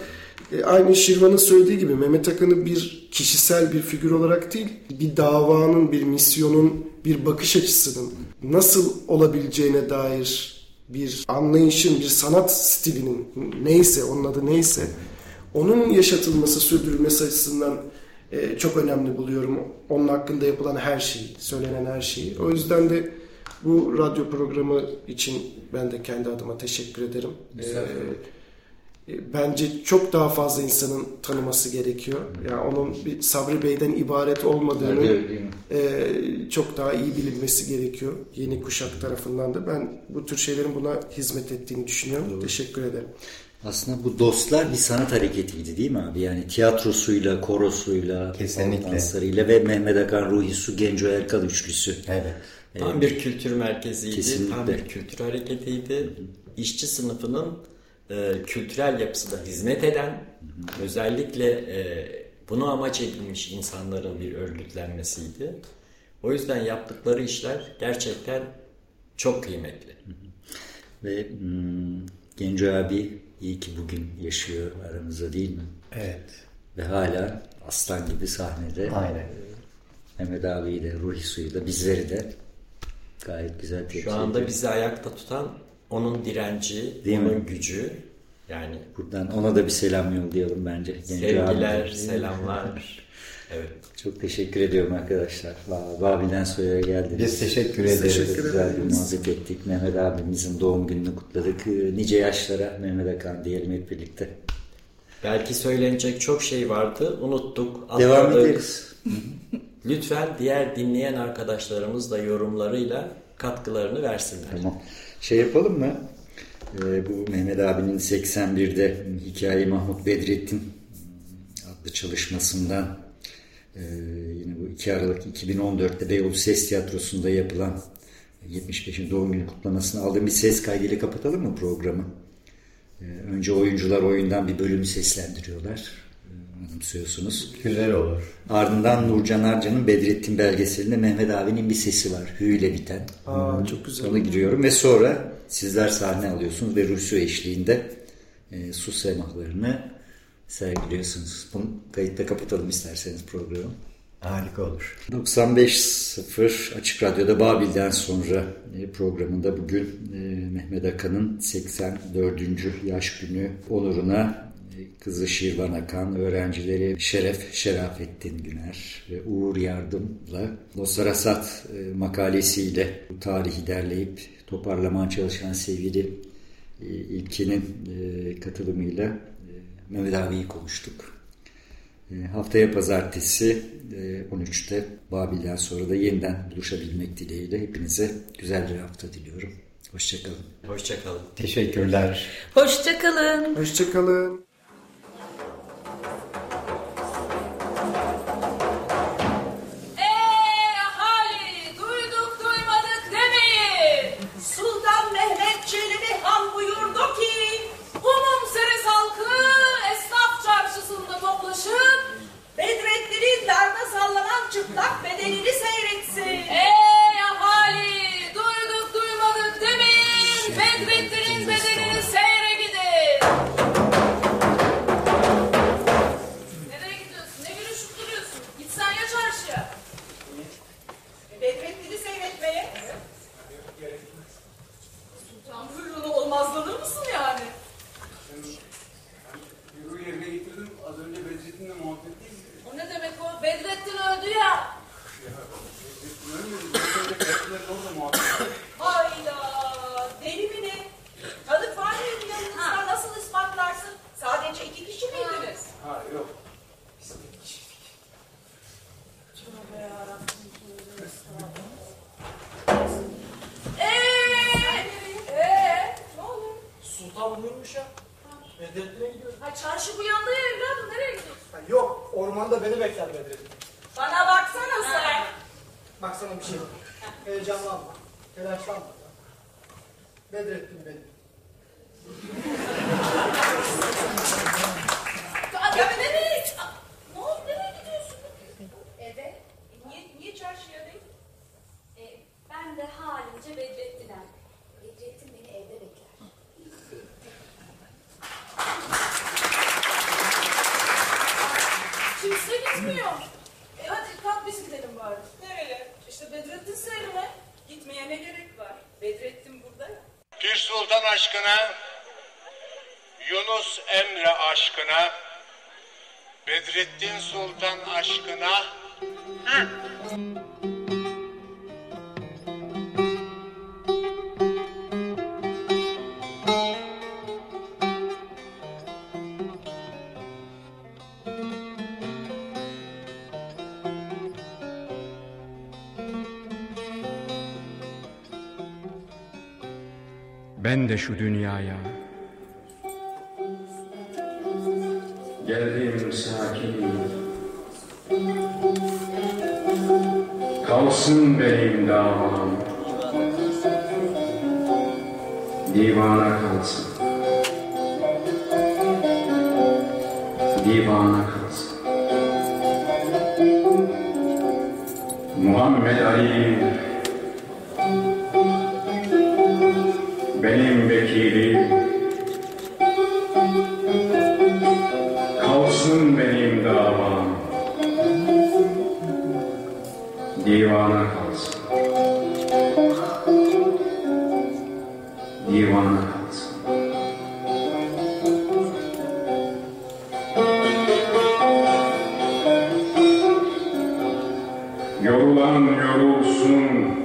e, aynı Şirvan'ın söylediği gibi Mehmet Akın'ı bir kişisel bir figür olarak değil, bir davanın, bir misyonun, bir bakış açısının nasıl olabileceğine dair bir anlayışın, bir sanat stilinin neyse, onun adı neyse, onun yaşatılması, sürdürülmesi açısından e, çok önemli buluyorum. Onun hakkında yapılan her şeyi, söylenen her şeyi. O yüzden de bu radyo programı için ben de kendi adıma teşekkür ederim. Ee, e, bence çok daha fazla insanın tanıması gerekiyor. Yani onun bir Sabri Bey'den ibaret olmadığını e, çok daha iyi bilinmesi gerekiyor. Yeni kuşak tarafından da. Ben bu tür şeylerin buna hizmet ettiğini düşünüyorum. Teşekkür ederim. Aslında bu dostlar bir sanat hareketiydi değil mi abi? Yani tiyatrosuyla, korosuyla, Kesinlikle. danslarıyla ve Mehmet Akan, Ruhi Su, Genco Erkal üçlüsü. Evet. Tam bir kültür merkeziydi, Kesinlikle. tam bir kültür hareketiydi. İşçi sınıfının e, kültürel yapısına hizmet eden, özellikle e, bunu amaç edilmiş insanların bir örgütlenmesiydi. O yüzden yaptıkları işler gerçekten çok kıymetli. Ve hmm, Genco abi iyi ki bugün yaşıyor aramızda değil mi? Evet. Ve hala aslan gibi sahnede. Aynen. Mehmet abiyi de, Ruhi Su'yu da, bizleri de gayet güzel temsil Şu anda bizi ayakta tutan onun direnci, Değil onun mi? gücü. Yani Buradan ona da bir selam yollayalım bence. Genco sevgiler, abi selamlar. Evet. Çok teşekkür ediyorum arkadaşlar. Babil'den Soya'ya geldiniz. Biz teşekkür Biz ederiz. teşekkür Güzel bir ederiz. muhabbet ettik. Mehmet abimizin doğum gününü kutladık. Ee, Nice yaşlara Mehmet Akan diyelim hep birlikte. Belki söylenecek çok şey vardı. Unuttuk. Devam atladık. ederiz. Lütfen diğer dinleyen arkadaşlarımız da yorumlarıyla katkılarını versinler. Tamam. Şey yapalım mı? Ee, bu Mehmet abinin 81'de Hikaye Mahmut Bedrettin adlı çalışmasından Ee, yine bu 2 Aralık 2014'te Beyoğlu Ses Tiyatrosu'nda yapılan 75. doğum günü kutlamasını aldığım bir ses kaydıyla kapatalım mı programı? Ee, önce oyuncular oyundan bir bölümü seslendiriyorlar. Anımsıyorsunuz. Güzel olur. Ardından Nurcan Arcan'ın Bedrettin belgeselinde Mehmet abinin bir sesi var. Hü ile biten. Aa, çok güzel. Ona giriyorum ve sonra sizler sahne alıyorsunuz ve Rusya eşliğinde e, su semahlarını sergiliyorsunuz. Bunu kayıtta kapatalım isterseniz programı. Harika olur. 95.0 Açık Radyo'da Babil'den sonra e, programında bugün e, Mehmet Akan'ın 84. yaş günü onuruna kızı Şirvan Akan, öğrencileri Şeref Şerafettin Güner ve Uğur Yardım'la Dostlar Asat e, makalesiyle bu tarihi derleyip toparlamaya çalışan sevgili e, İlkin'in e, katılımıyla Mehmet abiyi konuştuk. Haftaya pazartesi e, 13'te Babil'den sonra da yeniden buluşabilmek dileğiyle hepinize güzel bir hafta diliyorum. Hoşçakalın. Hoşçakalın. Teşekkürler. Hoşçakalın. Hoşçakalın. Var. Heyecanlanma. Telaşlanma. Bedrettin nereye? Aa, Ne oldu? Nereye gidiyorsun? Eve. E, Niye, niye çarşıya değil? E, ben de halince Bedrettin'e. Bedrettin beni evde bekler. Kimse gitmiyor. E hadi kalk biz gidelim bari. Nereye? İşte Bedrettin seyrine. Gitmeye ne gerek var? Bedrettin burada ya. Pir Sultan aşkına, Yunus Emre aşkına, Bedrettin Sultan aşkına, Ben de şu dünyaya. Geldim sakin Kalsın benim davam. Divana kalsın. Divana kalsın. Muhammed Ali yorulsun